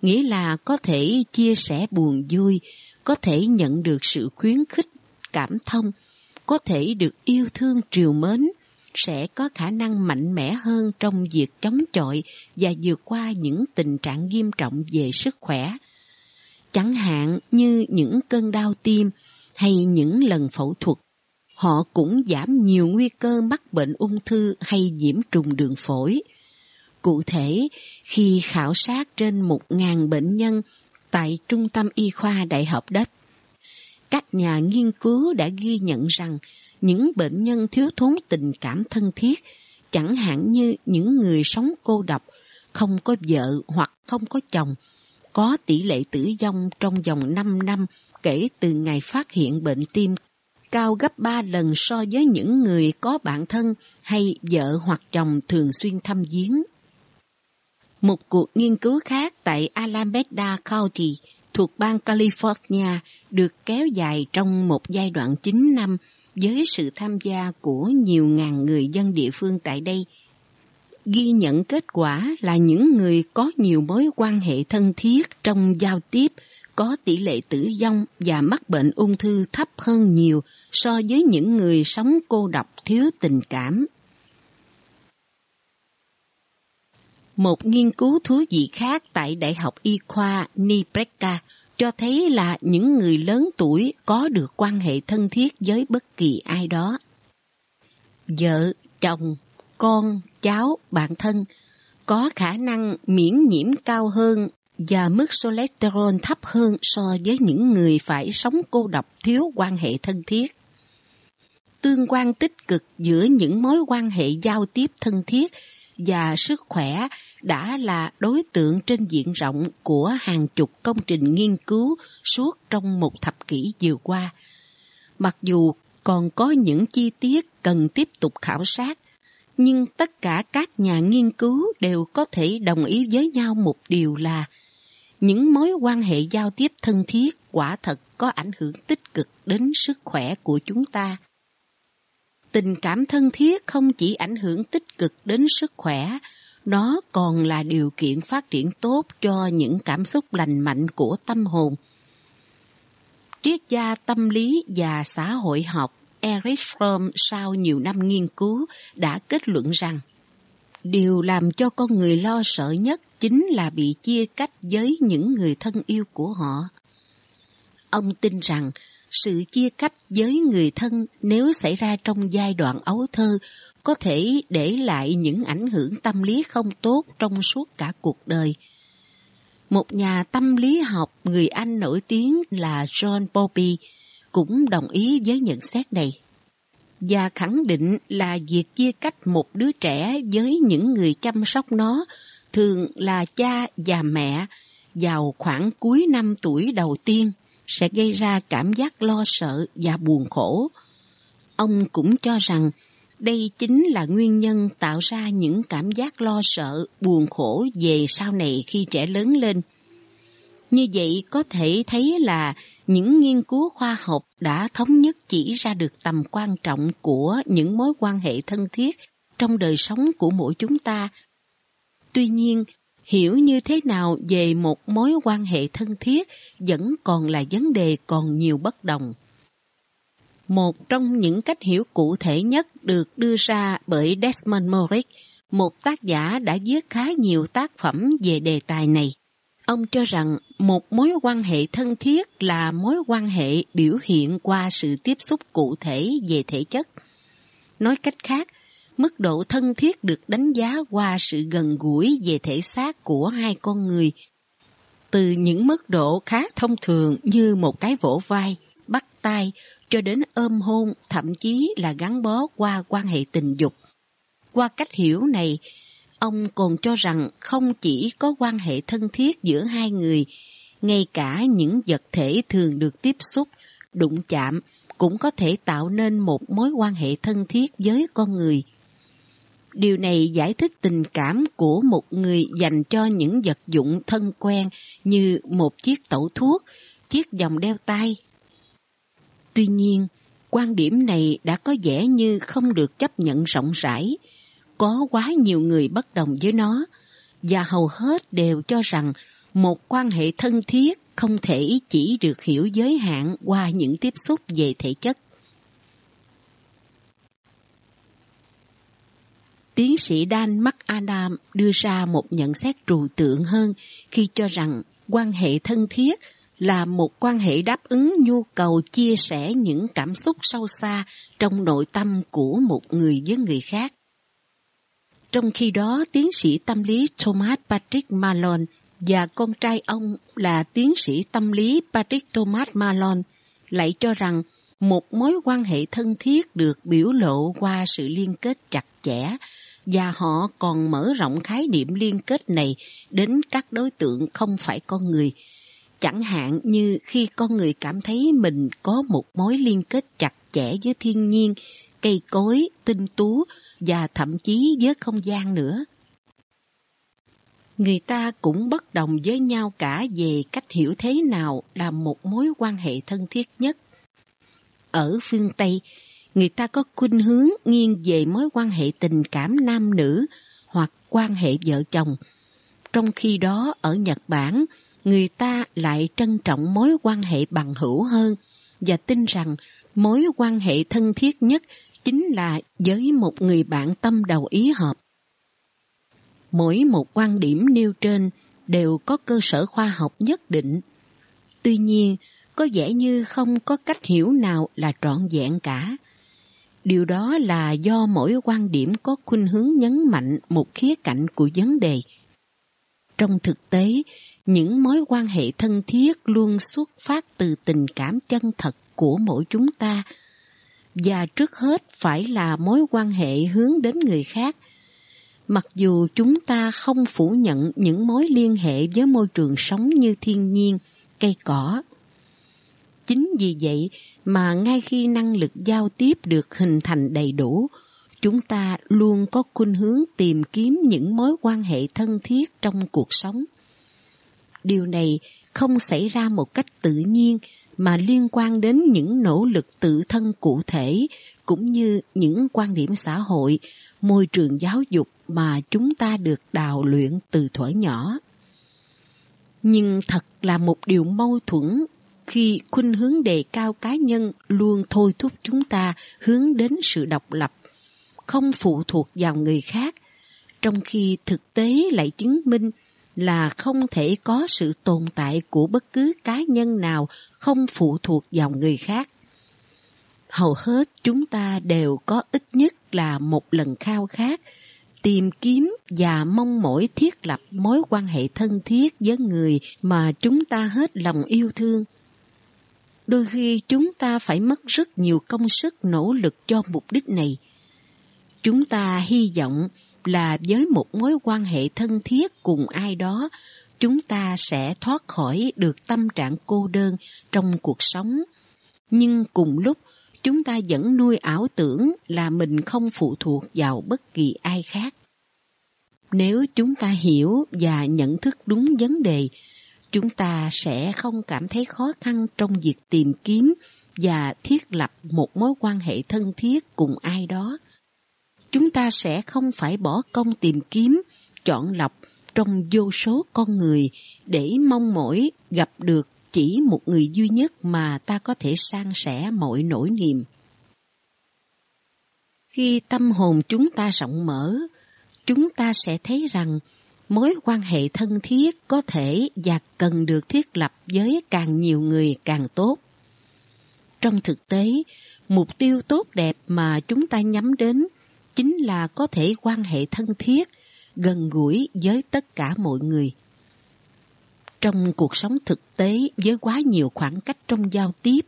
nghĩa là có thể chia sẻ buồn vui, có thể nhận được sự khuyến khích, cảm thông, có thể được yêu thương triều mến, sẽ có khả năng mạnh mẽ hơn trong việc chống chọi và vượt qua những tình trạng nghiêm trọng về sức khỏe chẳng hạn như những cơn đau tim hay những lần phẫu thuật. Họ cũng giảm nhiều nguy cơ mắc bệnh ung thư hay nhiễm trùng đường phổi. Cụ thể, khi khảo sát trên 1.000 bệnh nhân tại Trung tâm Y khoa Đại học Đất, các nhà nghiên cứu đã ghi nhận rằng những bệnh nhân thiếu thốn tình cảm thân thiết, chẳng hạn như những người sống cô độc, không có vợ hoặc không có chồng, có tỷ lệ tử vong trong vòng 5 năm kể từ ngày phát hiện bệnh tim, cao gấp 3 lần so với những người có bạn thân hay vợ hoặc chồng thường xuyên thăm viếng. Một cuộc nghiên cứu khác tại Alameda County thuộc bang California được kéo dài trong một giai đoạn 9 năm với sự tham gia của nhiều ngàn người dân địa phương tại đây ghi nhận kết quả là những người có nhiều mối quan hệ thân thiết trong giao tiếp có tỷ lệ tử vong và mắc bệnh ung thư thấp hơn nhiều so với những người sống cô độc thiếu tình cảm. Một nghiên cứu thú vị khác tại Đại học Y khoa Nebraska cho thấy là những người lớn tuổi có được quan hệ thân thiết với bất kỳ ai đó. Vợ, chồng, con, cháu, bạn thân có khả năng miễn nhiễm cao hơn và mức cholesterol thấp hơn so với những người phải sống cô độc thiếu quan hệ thân thiết. Tương quan tích cực giữa những mối quan hệ giao tiếp thân thiết và sức khỏe đã là đối tượng trên diện rộng của hàng chục công trình nghiên cứu suốt trong một thập kỷ vừa qua. Mặc dù còn có những chi tiết cần tiếp tục khảo sát, nhưng tất cả các nhà nghiên cứu đều có thể đồng ý với nhau một điều là những mối quan hệ giao tiếp thân thiết quả thật có ảnh hưởng tích cực đến sức khỏe của chúng ta. Tình cảm thân thiết không chỉ ảnh hưởng tích cực đến sức khỏe, nó còn là điều kiện phát triển tốt cho những cảm xúc lành mạnh của tâm hồn. Triết gia tâm lý và xã hội học Eric Fromm sau nhiều năm nghiên cứu đã kết luận rằng điều làm cho con người lo sợ nhất chính là bị chia cách với những người thân yêu của họ. Ông tin rằng sự chia cách với người thân nếu xảy ra trong giai đoạn ấu thơ có thể để lại những ảnh hưởng tâm lý không tốt trong suốt cả cuộc đời. Một nhà tâm lý học người Anh nổi tiếng là John Bowlby cũng đồng ý với nhận xét này và khẳng định là việc chia cách một đứa trẻ với những người chăm sóc nó thường là cha và mẹ vào khoảng cuối năm tuổi đầu tiên sẽ gây ra cảm giác lo sợ và buồn khổ. Ông cũng cho rằng đây chính là nguyên nhân tạo ra những cảm giác lo sợ, buồn khổ về sau này khi trẻ lớn lên. Như vậy có thể thấy là những nghiên cứu khoa học đã thống nhất chỉ ra được tầm quan trọng của những mối quan hệ thân thiết trong đời sống của mỗi chúng ta. Tuy nhiên, hiểu như thế nào về một mối quan hệ thân thiết vẫn còn là vấn đề còn nhiều bất đồng. Một trong những cách hiểu cụ thể nhất được đưa ra bởi Desmond Morris, một tác giả đã viết khá nhiều tác phẩm về đề tài này. Ông cho rằng một mối quan hệ thân thiết là mối quan hệ biểu hiện qua sự tiếp xúc cụ thể về thể chất. Nói cách khác, mức độ thân thiết được đánh giá qua sự gần gũi về thể xác của hai con người. Từ những mức độ khá thông thường như một cái vỗ vai, bắt tay, cho đến ôm hôn, thậm chí là gắn bó qua quan hệ tình dục. Qua cách hiểu này, ông còn cho rằng không chỉ có quan hệ thân thiết giữa hai người, ngay cả những vật thể thường được tiếp xúc, đụng chạm cũng có thể tạo nên một mối quan hệ thân thiết với con người. Điều này giải thích tình cảm của một người dành cho những vật dụng thân quen như một chiếc tẩu thuốc, chiếc vòng đeo tay. Tuy nhiên, quan điểm này đã có vẻ như không được chấp nhận rộng rãi. Có quá nhiều người bất đồng với nó, và hầu hết đều cho rằng một quan hệ thân thiết không thể chỉ được hiểu giới hạn qua những tiếp xúc về thể chất. Tiến sĩ Dan McAdam đưa ra một nhận xét trừu tượng hơn khi cho rằng quan hệ thân thiết là một quan hệ đáp ứng nhu cầu chia sẻ những cảm xúc sâu xa trong nội tâm của một người với người khác. Trong khi đó, tiến sĩ tâm lý Thomas Patrick Malone và con trai ông là tiến sĩ tâm lý Patrick Thomas Malone lại cho rằng một mối quan hệ thân thiết được biểu lộ qua sự liên kết chặt chẽ và họ còn mở rộng khái niệm liên kết này đến các đối tượng không phải con người. Chẳng hạn như khi con người cảm thấy mình có một mối liên kết chặt chẽ với thiên nhiên, cây cối, tinh tú và thậm chí với không gian nữa. Người ta cũng bất đồng với nhau cả về cách hiểu thế nào là một mối quan hệ thân thiết nhất. Ở phương Tây, người ta có khuynh hướng nghiêng về mối quan hệ tình cảm nam nữ hoặc quan hệ vợ chồng. Trong khi đó ở Nhật Bản, người ta lại trân trọng mối quan hệ bằng hữu hơn và tin rằng mối quan hệ thân thiết nhất chính là với một người bạn tâm đầu ý hợp. Mỗi một quan điểm nêu trên đều có cơ sở khoa học nhất định. Tuy nhiên, có vẻ như không có cách hiểu nào là trọn vẹn cả. Điều đó là do mỗi quan điểm có khuynh hướng nhấn mạnh một khía cạnh của vấn đề. Trong thực tế, những mối quan hệ thân thiết luôn xuất phát từ tình cảm chân thật của mỗi chúng ta và trước hết phải là mối quan hệ hướng đến người khác. Mặc dù chúng ta không phủ nhận những mối liên hệ với môi trường sống như thiên nhiên, cây cỏ. Chính vì vậy mà ngay khi năng lực giao tiếp được hình thành đầy đủ, chúng ta luôn có khuynh hướng tìm kiếm những mối quan hệ thân thiết trong cuộc sống. Điều này không xảy ra một cách tự nhiên mà liên quan đến những nỗ lực tự thân cụ thể cũng như những quan điểm xã hội, môi trường giáo dục mà chúng ta được đào luyện từ thuở nhỏ. Nhưng thật là một điều mâu thuẫn khi khuynh hướng đề cao cá nhân luôn thôi thúc chúng ta hướng đến sự độc lập, không phụ thuộc vào người khác, trong khi thực tế lại chứng minh là không thể có sự tồn tại của bất cứ cá nhân nào không phụ thuộc vào người khác. Hầu hết chúng ta đều có ít nhất là một lần khao khát, tìm kiếm và mong mỏi thiết lập mối quan hệ thân thiết với người mà chúng ta hết lòng yêu thương. Đôi khi chúng ta phải mất rất nhiều công sức nỗ lực cho mục đích này. Chúng ta hy vọng là với một mối quan hệ thân thiết cùng ai đó, chúng ta sẽ thoát khỏi được tâm trạng cô đơn trong cuộc sống. Nhưng cùng lúc, chúng ta vẫn nuôi ảo tưởng là mình không phụ thuộc vào bất kỳ ai khác. Nếu chúng ta hiểu và nhận thức đúng vấn đề, chúng ta sẽ không cảm thấy khó khăn trong việc tìm kiếm và thiết lập một mối quan hệ thân thiết cùng ai đó chúng ta sẽ không phải bỏ công tìm kiếm, chọn lọc trong vô số con người để mong mỏi gặp được chỉ một người duy nhất mà ta có thể san sẻ mọi nỗi niềm. Khi tâm hồn chúng ta rộng mở, chúng ta sẽ thấy rằng mối quan hệ thân thiết có thể và cần được thiết lập với càng nhiều người càng tốt. Trong thực tế, mục tiêu tốt đẹp mà chúng ta nhắm đến chính là có thể quan hệ thân thiết, gần gũi với tất cả mọi người. Trong cuộc sống thực tế với quá nhiều khoảng cách trong giao tiếp,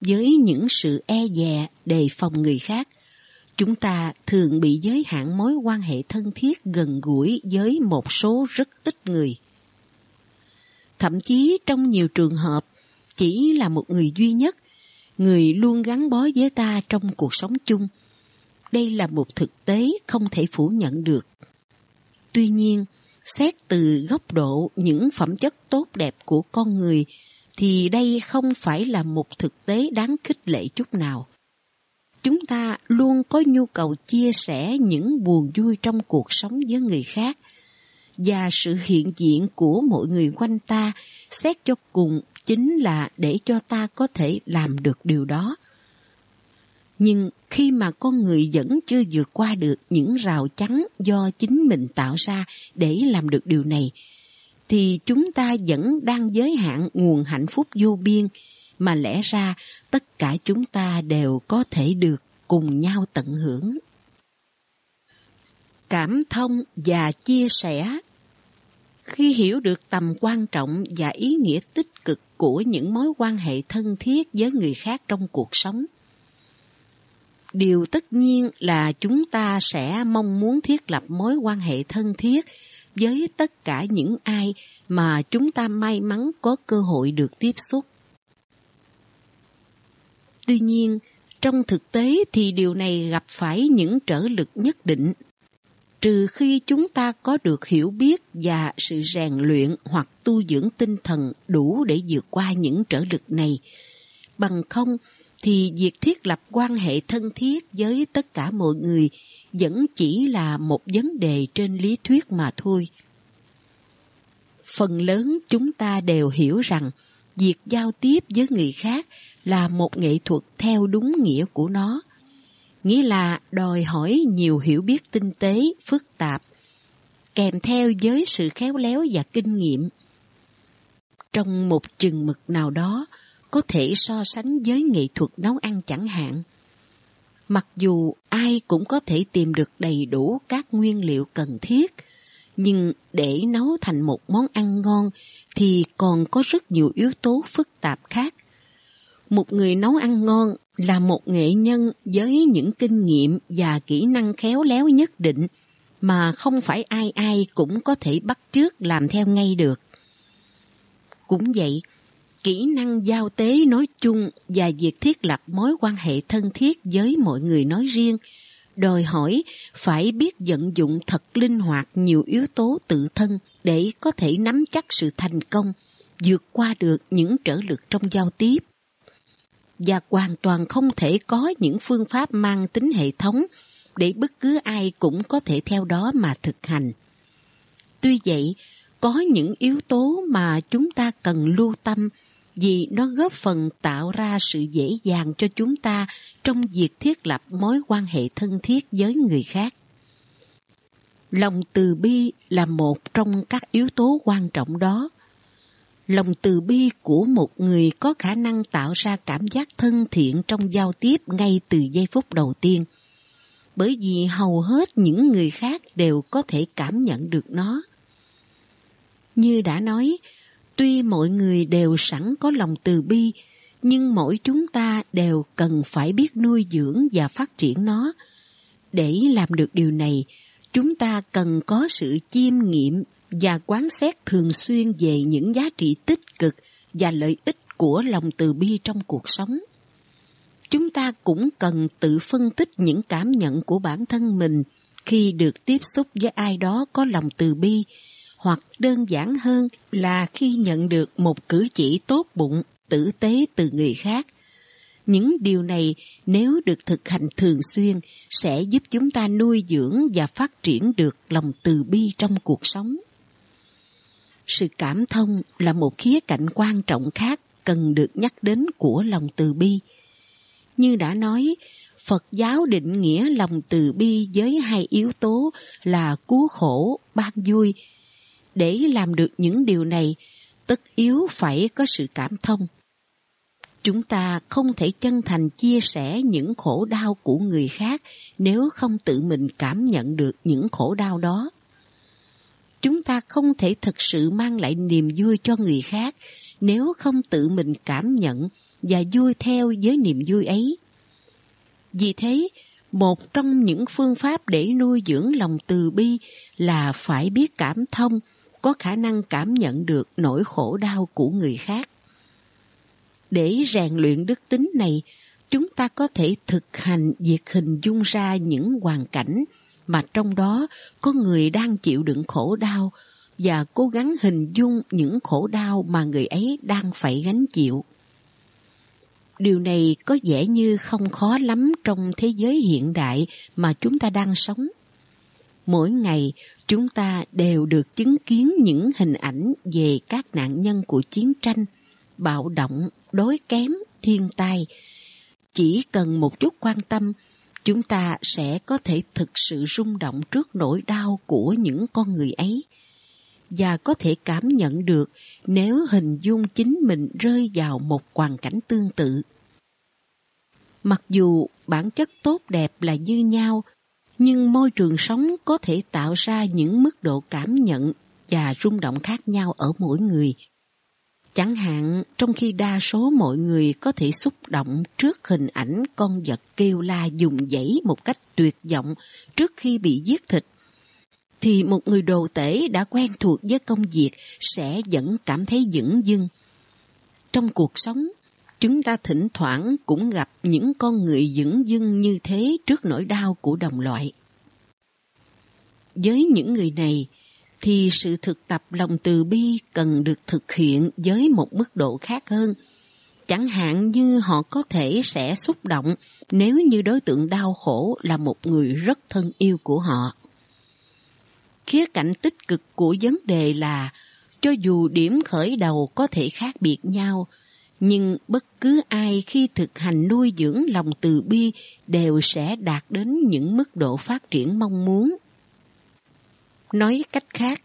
với những sự e dè đề phòng người khác, chúng ta thường bị giới hạn mối quan hệ thân thiết gần gũi với một số rất ít người. Thậm chí trong nhiều trường hợp, chỉ là một người duy nhất, người luôn gắn bó với ta trong cuộc sống chung. Đây là một thực tế không thể phủ nhận được. Tuy nhiên, xét từ góc độ những phẩm chất tốt đẹp của con người, thì đây không phải là một thực tế đáng khích lệ chút nào chúng ta luôn có nhu cầu chia sẻ những buồn vui trong cuộc sống với người khác và sự hiện diện của mọi người quanh ta xét cho cùng chính là để cho ta có thể làm được điều đó nhưng khi mà con người vẫn chưa vượt qua được những rào chắn do chính mình tạo ra để làm được điều này thì chúng ta vẫn đang giới hạn nguồn hạnh phúc vô biên mà lẽ ra tất cả chúng ta đều có thể được cùng nhau tận hưởng. Cảm thông và chia sẻ Khi hiểu được tầm quan trọng và ý nghĩa tích cực của những mối quan hệ thân thiết với người khác trong cuộc sống, điều tất nhiên là chúng ta sẽ mong muốn thiết lập mối quan hệ thân thiết với tất cả những ai mà chúng ta may mắn có cơ hội được tiếp xúc. Tuy nhiên, trong thực tế thì điều này gặp phải những trở lực nhất định. Trừ khi chúng ta có được hiểu biết và sự rèn luyện hoặc tu dưỡng tinh thần đủ để vượt qua những trở lực này. Bằng không thì việc thiết lập quan hệ thân thiết với tất cả mọi người vẫn chỉ là một vấn đề trên lý thuyết mà thôi. Phần lớn chúng ta đều hiểu rằng việc giao tiếp với người khác là một nghệ thuật theo đúng nghĩa của nó, nghĩa là đòi hỏi nhiều hiểu biết tinh tế, phức tạp, kèm theo với sự khéo léo và kinh nghiệm. Trong một chừng mực nào đó, có thể so sánh với nghệ thuật nấu ăn chẳng hạn. Mặc dù ai cũng có thể tìm được đầy đủ các nguyên liệu cần thiết, nhưng để nấu thành một món ăn ngon thì còn có rất nhiều yếu tố phức tạp khác. Một người nấu ăn ngon là một nghệ nhân với những kinh nghiệm và kỹ năng khéo léo nhất định mà không phải ai ai cũng có thể bắt chước làm theo ngay được. Cũng vậy, kỹ năng giao tế nói chung và việc thiết lập mối quan hệ thân thiết với mọi người nói riêng đòi hỏi phải biết vận dụng thật linh hoạt nhiều yếu tố tự thân để có thể nắm chắc sự thành công, vượt qua được những trở lực trong giao tiếp. Và hoàn toàn không thể có những phương pháp mang tính hệ thống để bất cứ ai cũng có thể theo đó mà thực hành. Tuy vậy, có những yếu tố mà chúng ta cần lưu tâm vì nó góp phần tạo ra sự dễ dàng cho chúng ta trong việc thiết lập mối quan hệ thân thiết với người khác. Lòng từ bi là một trong các yếu tố quan trọng đó. Lòng từ bi của một người có khả năng tạo ra cảm giác thân thiện trong giao tiếp ngay từ giây phút đầu tiên. Bởi vì hầu hết những người khác đều có thể cảm nhận được nó. Như đã nói, Tuy mọi người đều sẵn có lòng từ bi, nhưng mỗi chúng ta đều cần phải biết nuôi dưỡng và phát triển nó. Để làm được điều này, chúng ta cần có sự chiêm nghiệm và quán xét thường xuyên về những giá trị tích cực và lợi ích của lòng từ bi trong cuộc sống. Chúng ta cũng cần tự phân tích những cảm nhận của bản thân mình khi được tiếp xúc với ai đó có lòng từ bi hoặc đơn giản hơn là khi nhận được một cử chỉ tốt bụng, tử tế từ người khác. Những điều này nếu được thực hành thường xuyên sẽ giúp chúng ta nuôi dưỡng và phát triển được lòng từ bi trong cuộc sống. Sự cảm thông là một khía cạnh quan trọng khác cần được nhắc đến của lòng từ bi. Như đã nói, Phật giáo định nghĩa lòng từ bi với hai yếu tố là cứu khổ, ban vui. Để làm được những điều này, tất yếu phải có sự cảm thông. Chúng ta không thể chân thành chia sẻ những khổ đau của người khác nếu không tự mình cảm nhận được những khổ đau đó. Chúng ta không thể thực sự mang lại niềm vui cho người khác nếu không tự mình cảm nhận và vui theo với niềm vui ấy. Vì thế, một trong những phương pháp để nuôi dưỡng lòng từ bi là phải biết cảm thông, có khả năng cảm nhận được nỗi khổ đau của người khác. Để rèn luyện đức tính này, chúng ta có thể thực hành việc hình dung ra những hoàn cảnh mà trong đó có người đang chịu đựng khổ đau và cố gắng hình dung những khổ đau mà người ấy đang phải gánh chịu. Điều này có vẻ như không khó lắm trong thế giới hiện đại mà chúng ta đang sống. Mỗi ngày, chúng ta đều được chứng kiến những hình ảnh về các nạn nhân của chiến tranh, bạo động, đói kém, thiên tai. Chỉ cần một chút quan tâm, chúng ta sẽ có thể thực sự rung động trước nỗi đau của những con người ấy và có thể cảm nhận được nếu hình dung chính mình rơi vào một hoàn cảnh tương tự. Mặc dù bản chất tốt đẹp là như nhau, nhưng môi trường sống có thể tạo ra những mức độ cảm nhận và rung động khác nhau ở mỗi người. Chẳng hạn, trong khi đa số mọi người có thể xúc động trước hình ảnh con vật kêu la dùng dãy một cách tuyệt vọng trước khi bị giết thịt, thì một người đồ tể đã quen thuộc với công việc sẽ vẫn cảm thấy dững dưng. Trong cuộc sống, chúng ta thỉnh thoảng cũng gặp những con người dững dưng như thế trước nỗi đau của đồng loại. Với những người này, thì sự thực tập lòng từ bi cần được thực hiện với một mức độ khác hơn. Chẳng hạn như họ có thể sẽ xúc động nếu như đối tượng đau khổ là một người rất thân yêu của họ. Khía cạnh tích cực của vấn đề là cho dù điểm khởi đầu có thể khác biệt nhau, nhưng bất cứ ai khi thực hành nuôi dưỡng lòng từ bi đều sẽ đạt đến những mức độ phát triển mong muốn. Nói cách khác,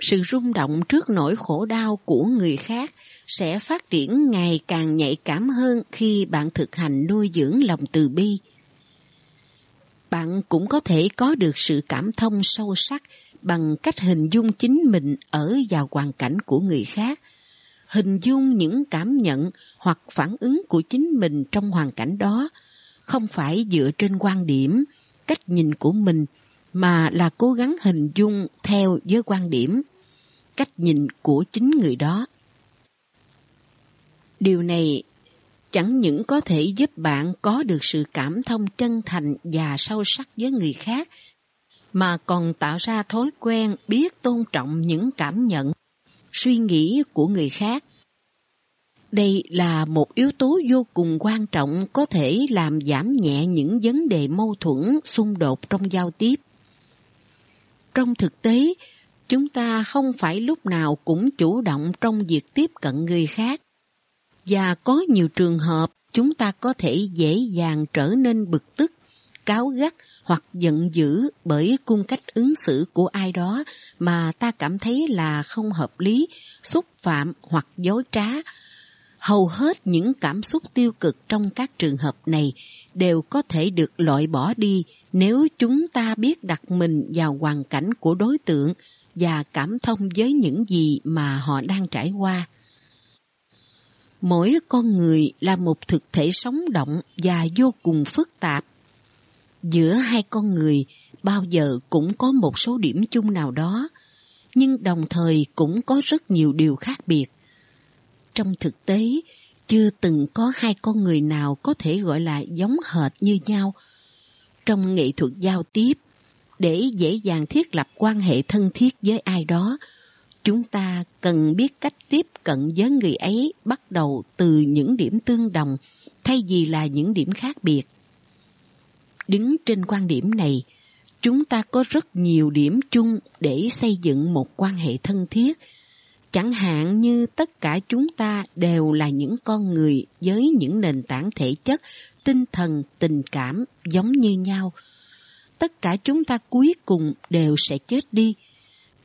sự rung động trước nỗi khổ đau của người khác sẽ phát triển ngày càng nhạy cảm hơn khi bạn thực hành nuôi dưỡng lòng từ bi. Bạn cũng có thể có được sự cảm thông sâu sắc bằng cách hình dung chính mình ở vào hoàn cảnh của người khác, hình dung những cảm nhận hoặc phản ứng của chính mình trong hoàn cảnh đó, không phải dựa trên quan điểm, cách nhìn của mình, mà là cố gắng hình dung theo với quan điểm, cách nhìn của chính người đó. Điều này chẳng những có thể giúp bạn có được sự cảm thông chân thành và sâu sắc với người khác, mà còn tạo ra thói quen biết tôn trọng những cảm nhận, suy nghĩ của người khác. Đây là một yếu tố vô cùng quan trọng có thể làm giảm nhẹ những vấn đề mâu thuẫn, xung đột trong giao tiếp. Trong thực tế, chúng ta không phải lúc nào cũng chủ động trong việc tiếp cận người khác. Và có nhiều trường hợp chúng ta có thể dễ dàng trở nên bực tức, cáo gắt hoặc giận dữ bởi cung cách ứng xử của ai đó mà ta cảm thấy là không hợp lý, xúc phạm hoặc dối trá. Hầu hết những cảm xúc tiêu cực trong các trường hợp này đều có thể được loại bỏ đi nếu chúng ta biết đặt mình vào hoàn cảnh của đối tượng và cảm thông với những gì mà họ đang trải qua. Mỗi con người là một thực thể sống động và vô cùng phức tạp. Giữa hai con người bao giờ cũng có một số điểm chung nào đó, nhưng đồng thời cũng có rất nhiều điều khác biệt. Trong thực tế, chưa từng có hai con người nào có thể gọi là giống hệt như nhau. Trong nghệ thuật giao tiếp, để dễ dàng thiết lập quan hệ thân thiết với ai đó, chúng ta cần biết cách tiếp cận với người ấy bắt đầu từ những điểm tương đồng thay vì là những điểm khác biệt. Đứng trên quan điểm này, chúng ta có rất nhiều điểm chung để xây dựng một quan hệ thân thiết Chẳng hạn như tất cả chúng ta đều là những con người với những nền tảng thể chất, tinh thần, tình cảm giống như nhau. Tất cả chúng ta cuối cùng đều sẽ chết đi.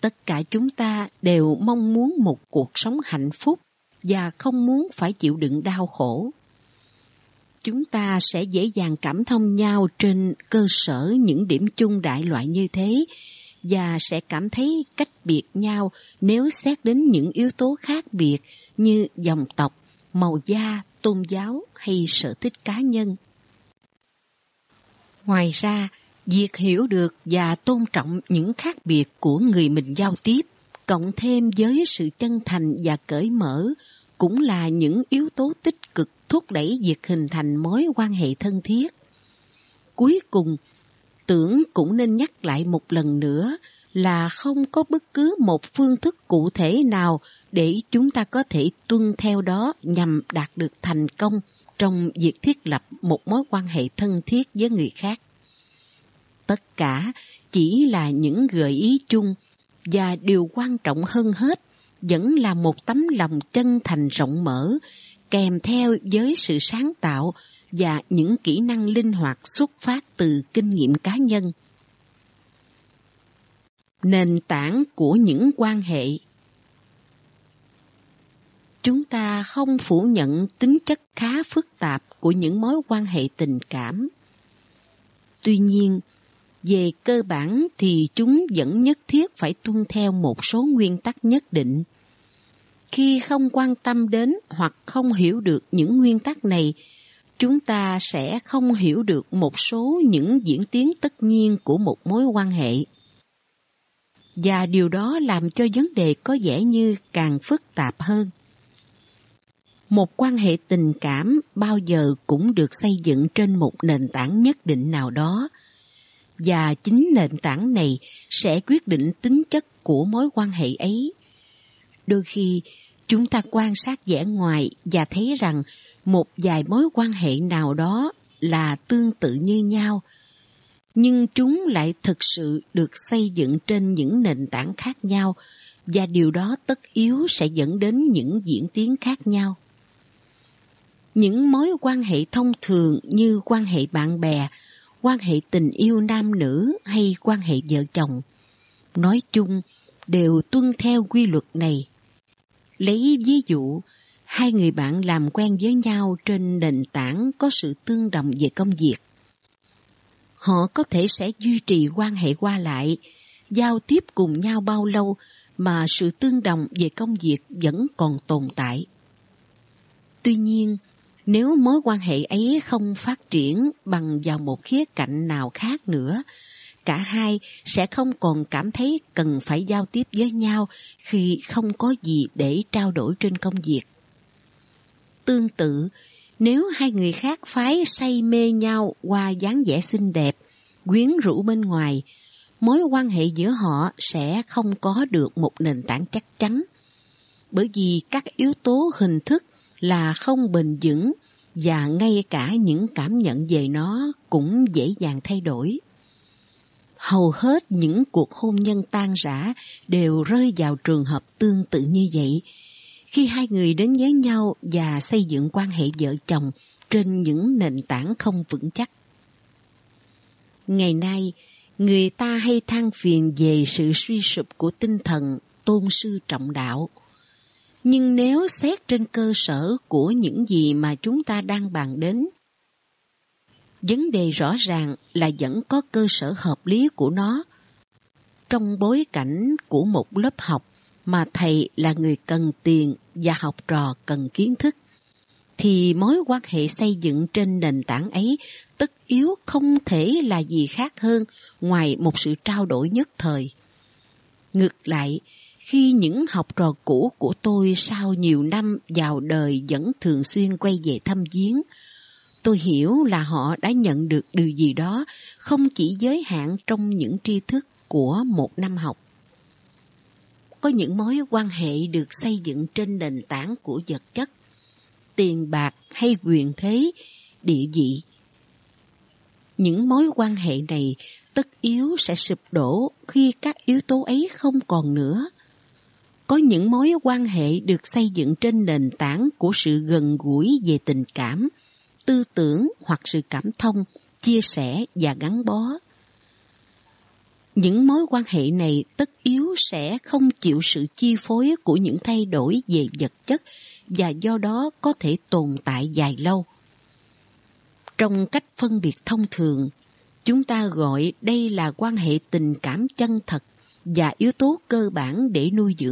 Tất cả chúng ta đều mong muốn một cuộc sống hạnh phúc và không muốn phải chịu đựng đau khổ. Chúng ta sẽ dễ dàng cảm thông nhau trên cơ sở những điểm chung đại loại như thế và sẽ cảm thấy cách biệt nhau nếu xét đến những yếu tố khác biệt như dòng tộc, màu da, tôn giáo hay sở thích cá nhân. Ngoài ra, việc hiểu được và tôn trọng những khác biệt của người mình giao tiếp, cộng thêm với sự chân thành và cởi mở, cũng là những yếu tố tích cực thúc đẩy việc hình thành mối quan hệ thân thiết. Cuối cùng, tưởng cũng nên nhắc lại một lần nữa là không có bất cứ một phương thức cụ thể nào để chúng ta có thể tuân theo đó nhằm đạt được thành công trong việc thiết lập một mối quan hệ thân thiết với người khác. Tất cả chỉ là những gợi ý chung và điều quan trọng hơn hết vẫn là một tấm lòng chân thành rộng mở kèm theo với sự sáng tạo và những kỹ năng linh hoạt xuất phát từ kinh nghiệm cá nhân. Nền tảng của những quan hệ. Chúng ta không phủ nhận tính chất khá phức tạp của những mối quan hệ tình cảm. Tuy nhiên, về cơ bản thì chúng vẫn nhất thiết phải tuân theo một số nguyên tắc nhất định khi không quan tâm đến hoặc không hiểu được những nguyên tắc này chúng ta sẽ không hiểu được một số những diễn tiến tất nhiên của một mối quan hệ và điều đó làm cho vấn đề có vẻ như càng phức tạp hơn. Một quan hệ tình cảm bao giờ cũng được xây dựng trên một nền tảng nhất định nào đó, và chính nền tảng này sẽ quyết định tính chất của mối quan hệ ấy. Đôi khi, chúng ta quan sát vẻ ngoài và thấy rằng một vài mối quan hệ nào đó là tương tự như nhau – nhưng chúng lại thực sự được xây dựng trên những nền tảng khác nhau và điều đó tất yếu sẽ dẫn đến những diễn tiến khác nhau. Những mối quan hệ thông thường như quan hệ bạn bè, quan hệ tình yêu nam nữ hay quan hệ vợ chồng, nói chung đều tuân theo quy luật này. Lấy ví dụ, hai người bạn làm quen với nhau trên nền tảng có sự tương đồng về công việc họ có thể sẽ duy trì quan hệ qua lại, giao tiếp cùng nhau bao lâu mà sự tương đồng về công việc vẫn còn tồn tại. Tuy nhiên, nếu mối quan hệ ấy không phát triển bằng vào một khía cạnh nào khác nữa, cả hai sẽ không còn cảm thấy cần phải giao tiếp với nhau khi không có gì để trao đổi trên công việc. Tương tự, nếu hai người khác phái say mê nhau qua dáng vẻ xinh đẹp, quyến rũ bên ngoài, mối quan hệ giữa họ sẽ không có được một nền tảng chắc chắn. Bởi vì các yếu tố hình thức là không bền vững và ngay cả những cảm nhận về nó cũng dễ dàng thay đổi. Hầu hết những cuộc hôn nhân tan rã đều rơi vào trường hợp tương tự như vậy, khi hai người đến với nhau và xây dựng quan hệ vợ chồng trên những nền tảng không vững chắc. Ngày nay, người ta hay than phiền về sự suy sụp của tinh thần tôn sư trọng đạo. Nhưng nếu xét trên cơ sở của những gì mà chúng ta đang bàn đến, vấn đề rõ ràng là vẫn có cơ sở hợp lý của nó. Trong bối cảnh của một lớp học mà thầy là người cần tiền và học trò cần kiến thức thì mối quan hệ xây dựng trên nền tảng ấy tất yếu không thể là gì khác hơn ngoài một sự trao đổi nhất thời. Ngược lại, khi những học trò cũ của tôi sau nhiều năm vào đời vẫn thường xuyên quay về thăm viếng, tôi hiểu là họ đã nhận được điều gì đó không chỉ giới hạn trong những tri thức của một năm học có những mối quan hệ được xây dựng trên nền tảng của vật chất, tiền bạc hay quyền thế, địa vị. Những mối quan hệ này tất yếu sẽ sụp đổ khi các yếu tố ấy không còn nữa. có những mối quan hệ được xây dựng trên nền tảng của sự gần gũi về tình cảm, tư tưởng hoặc sự cảm thông, chia sẻ và gắn bó. Những mối quan hệ này tất yếu sẽ không chịu sự chi phối của những thay đổi về vật chất và do đó có thể tồn tại dài lâu. Trong cách phân biệt thông thường, chúng ta gọi đây là quan hệ tình cảm chân thật và yếu tố cơ bản để nuôi dưỡng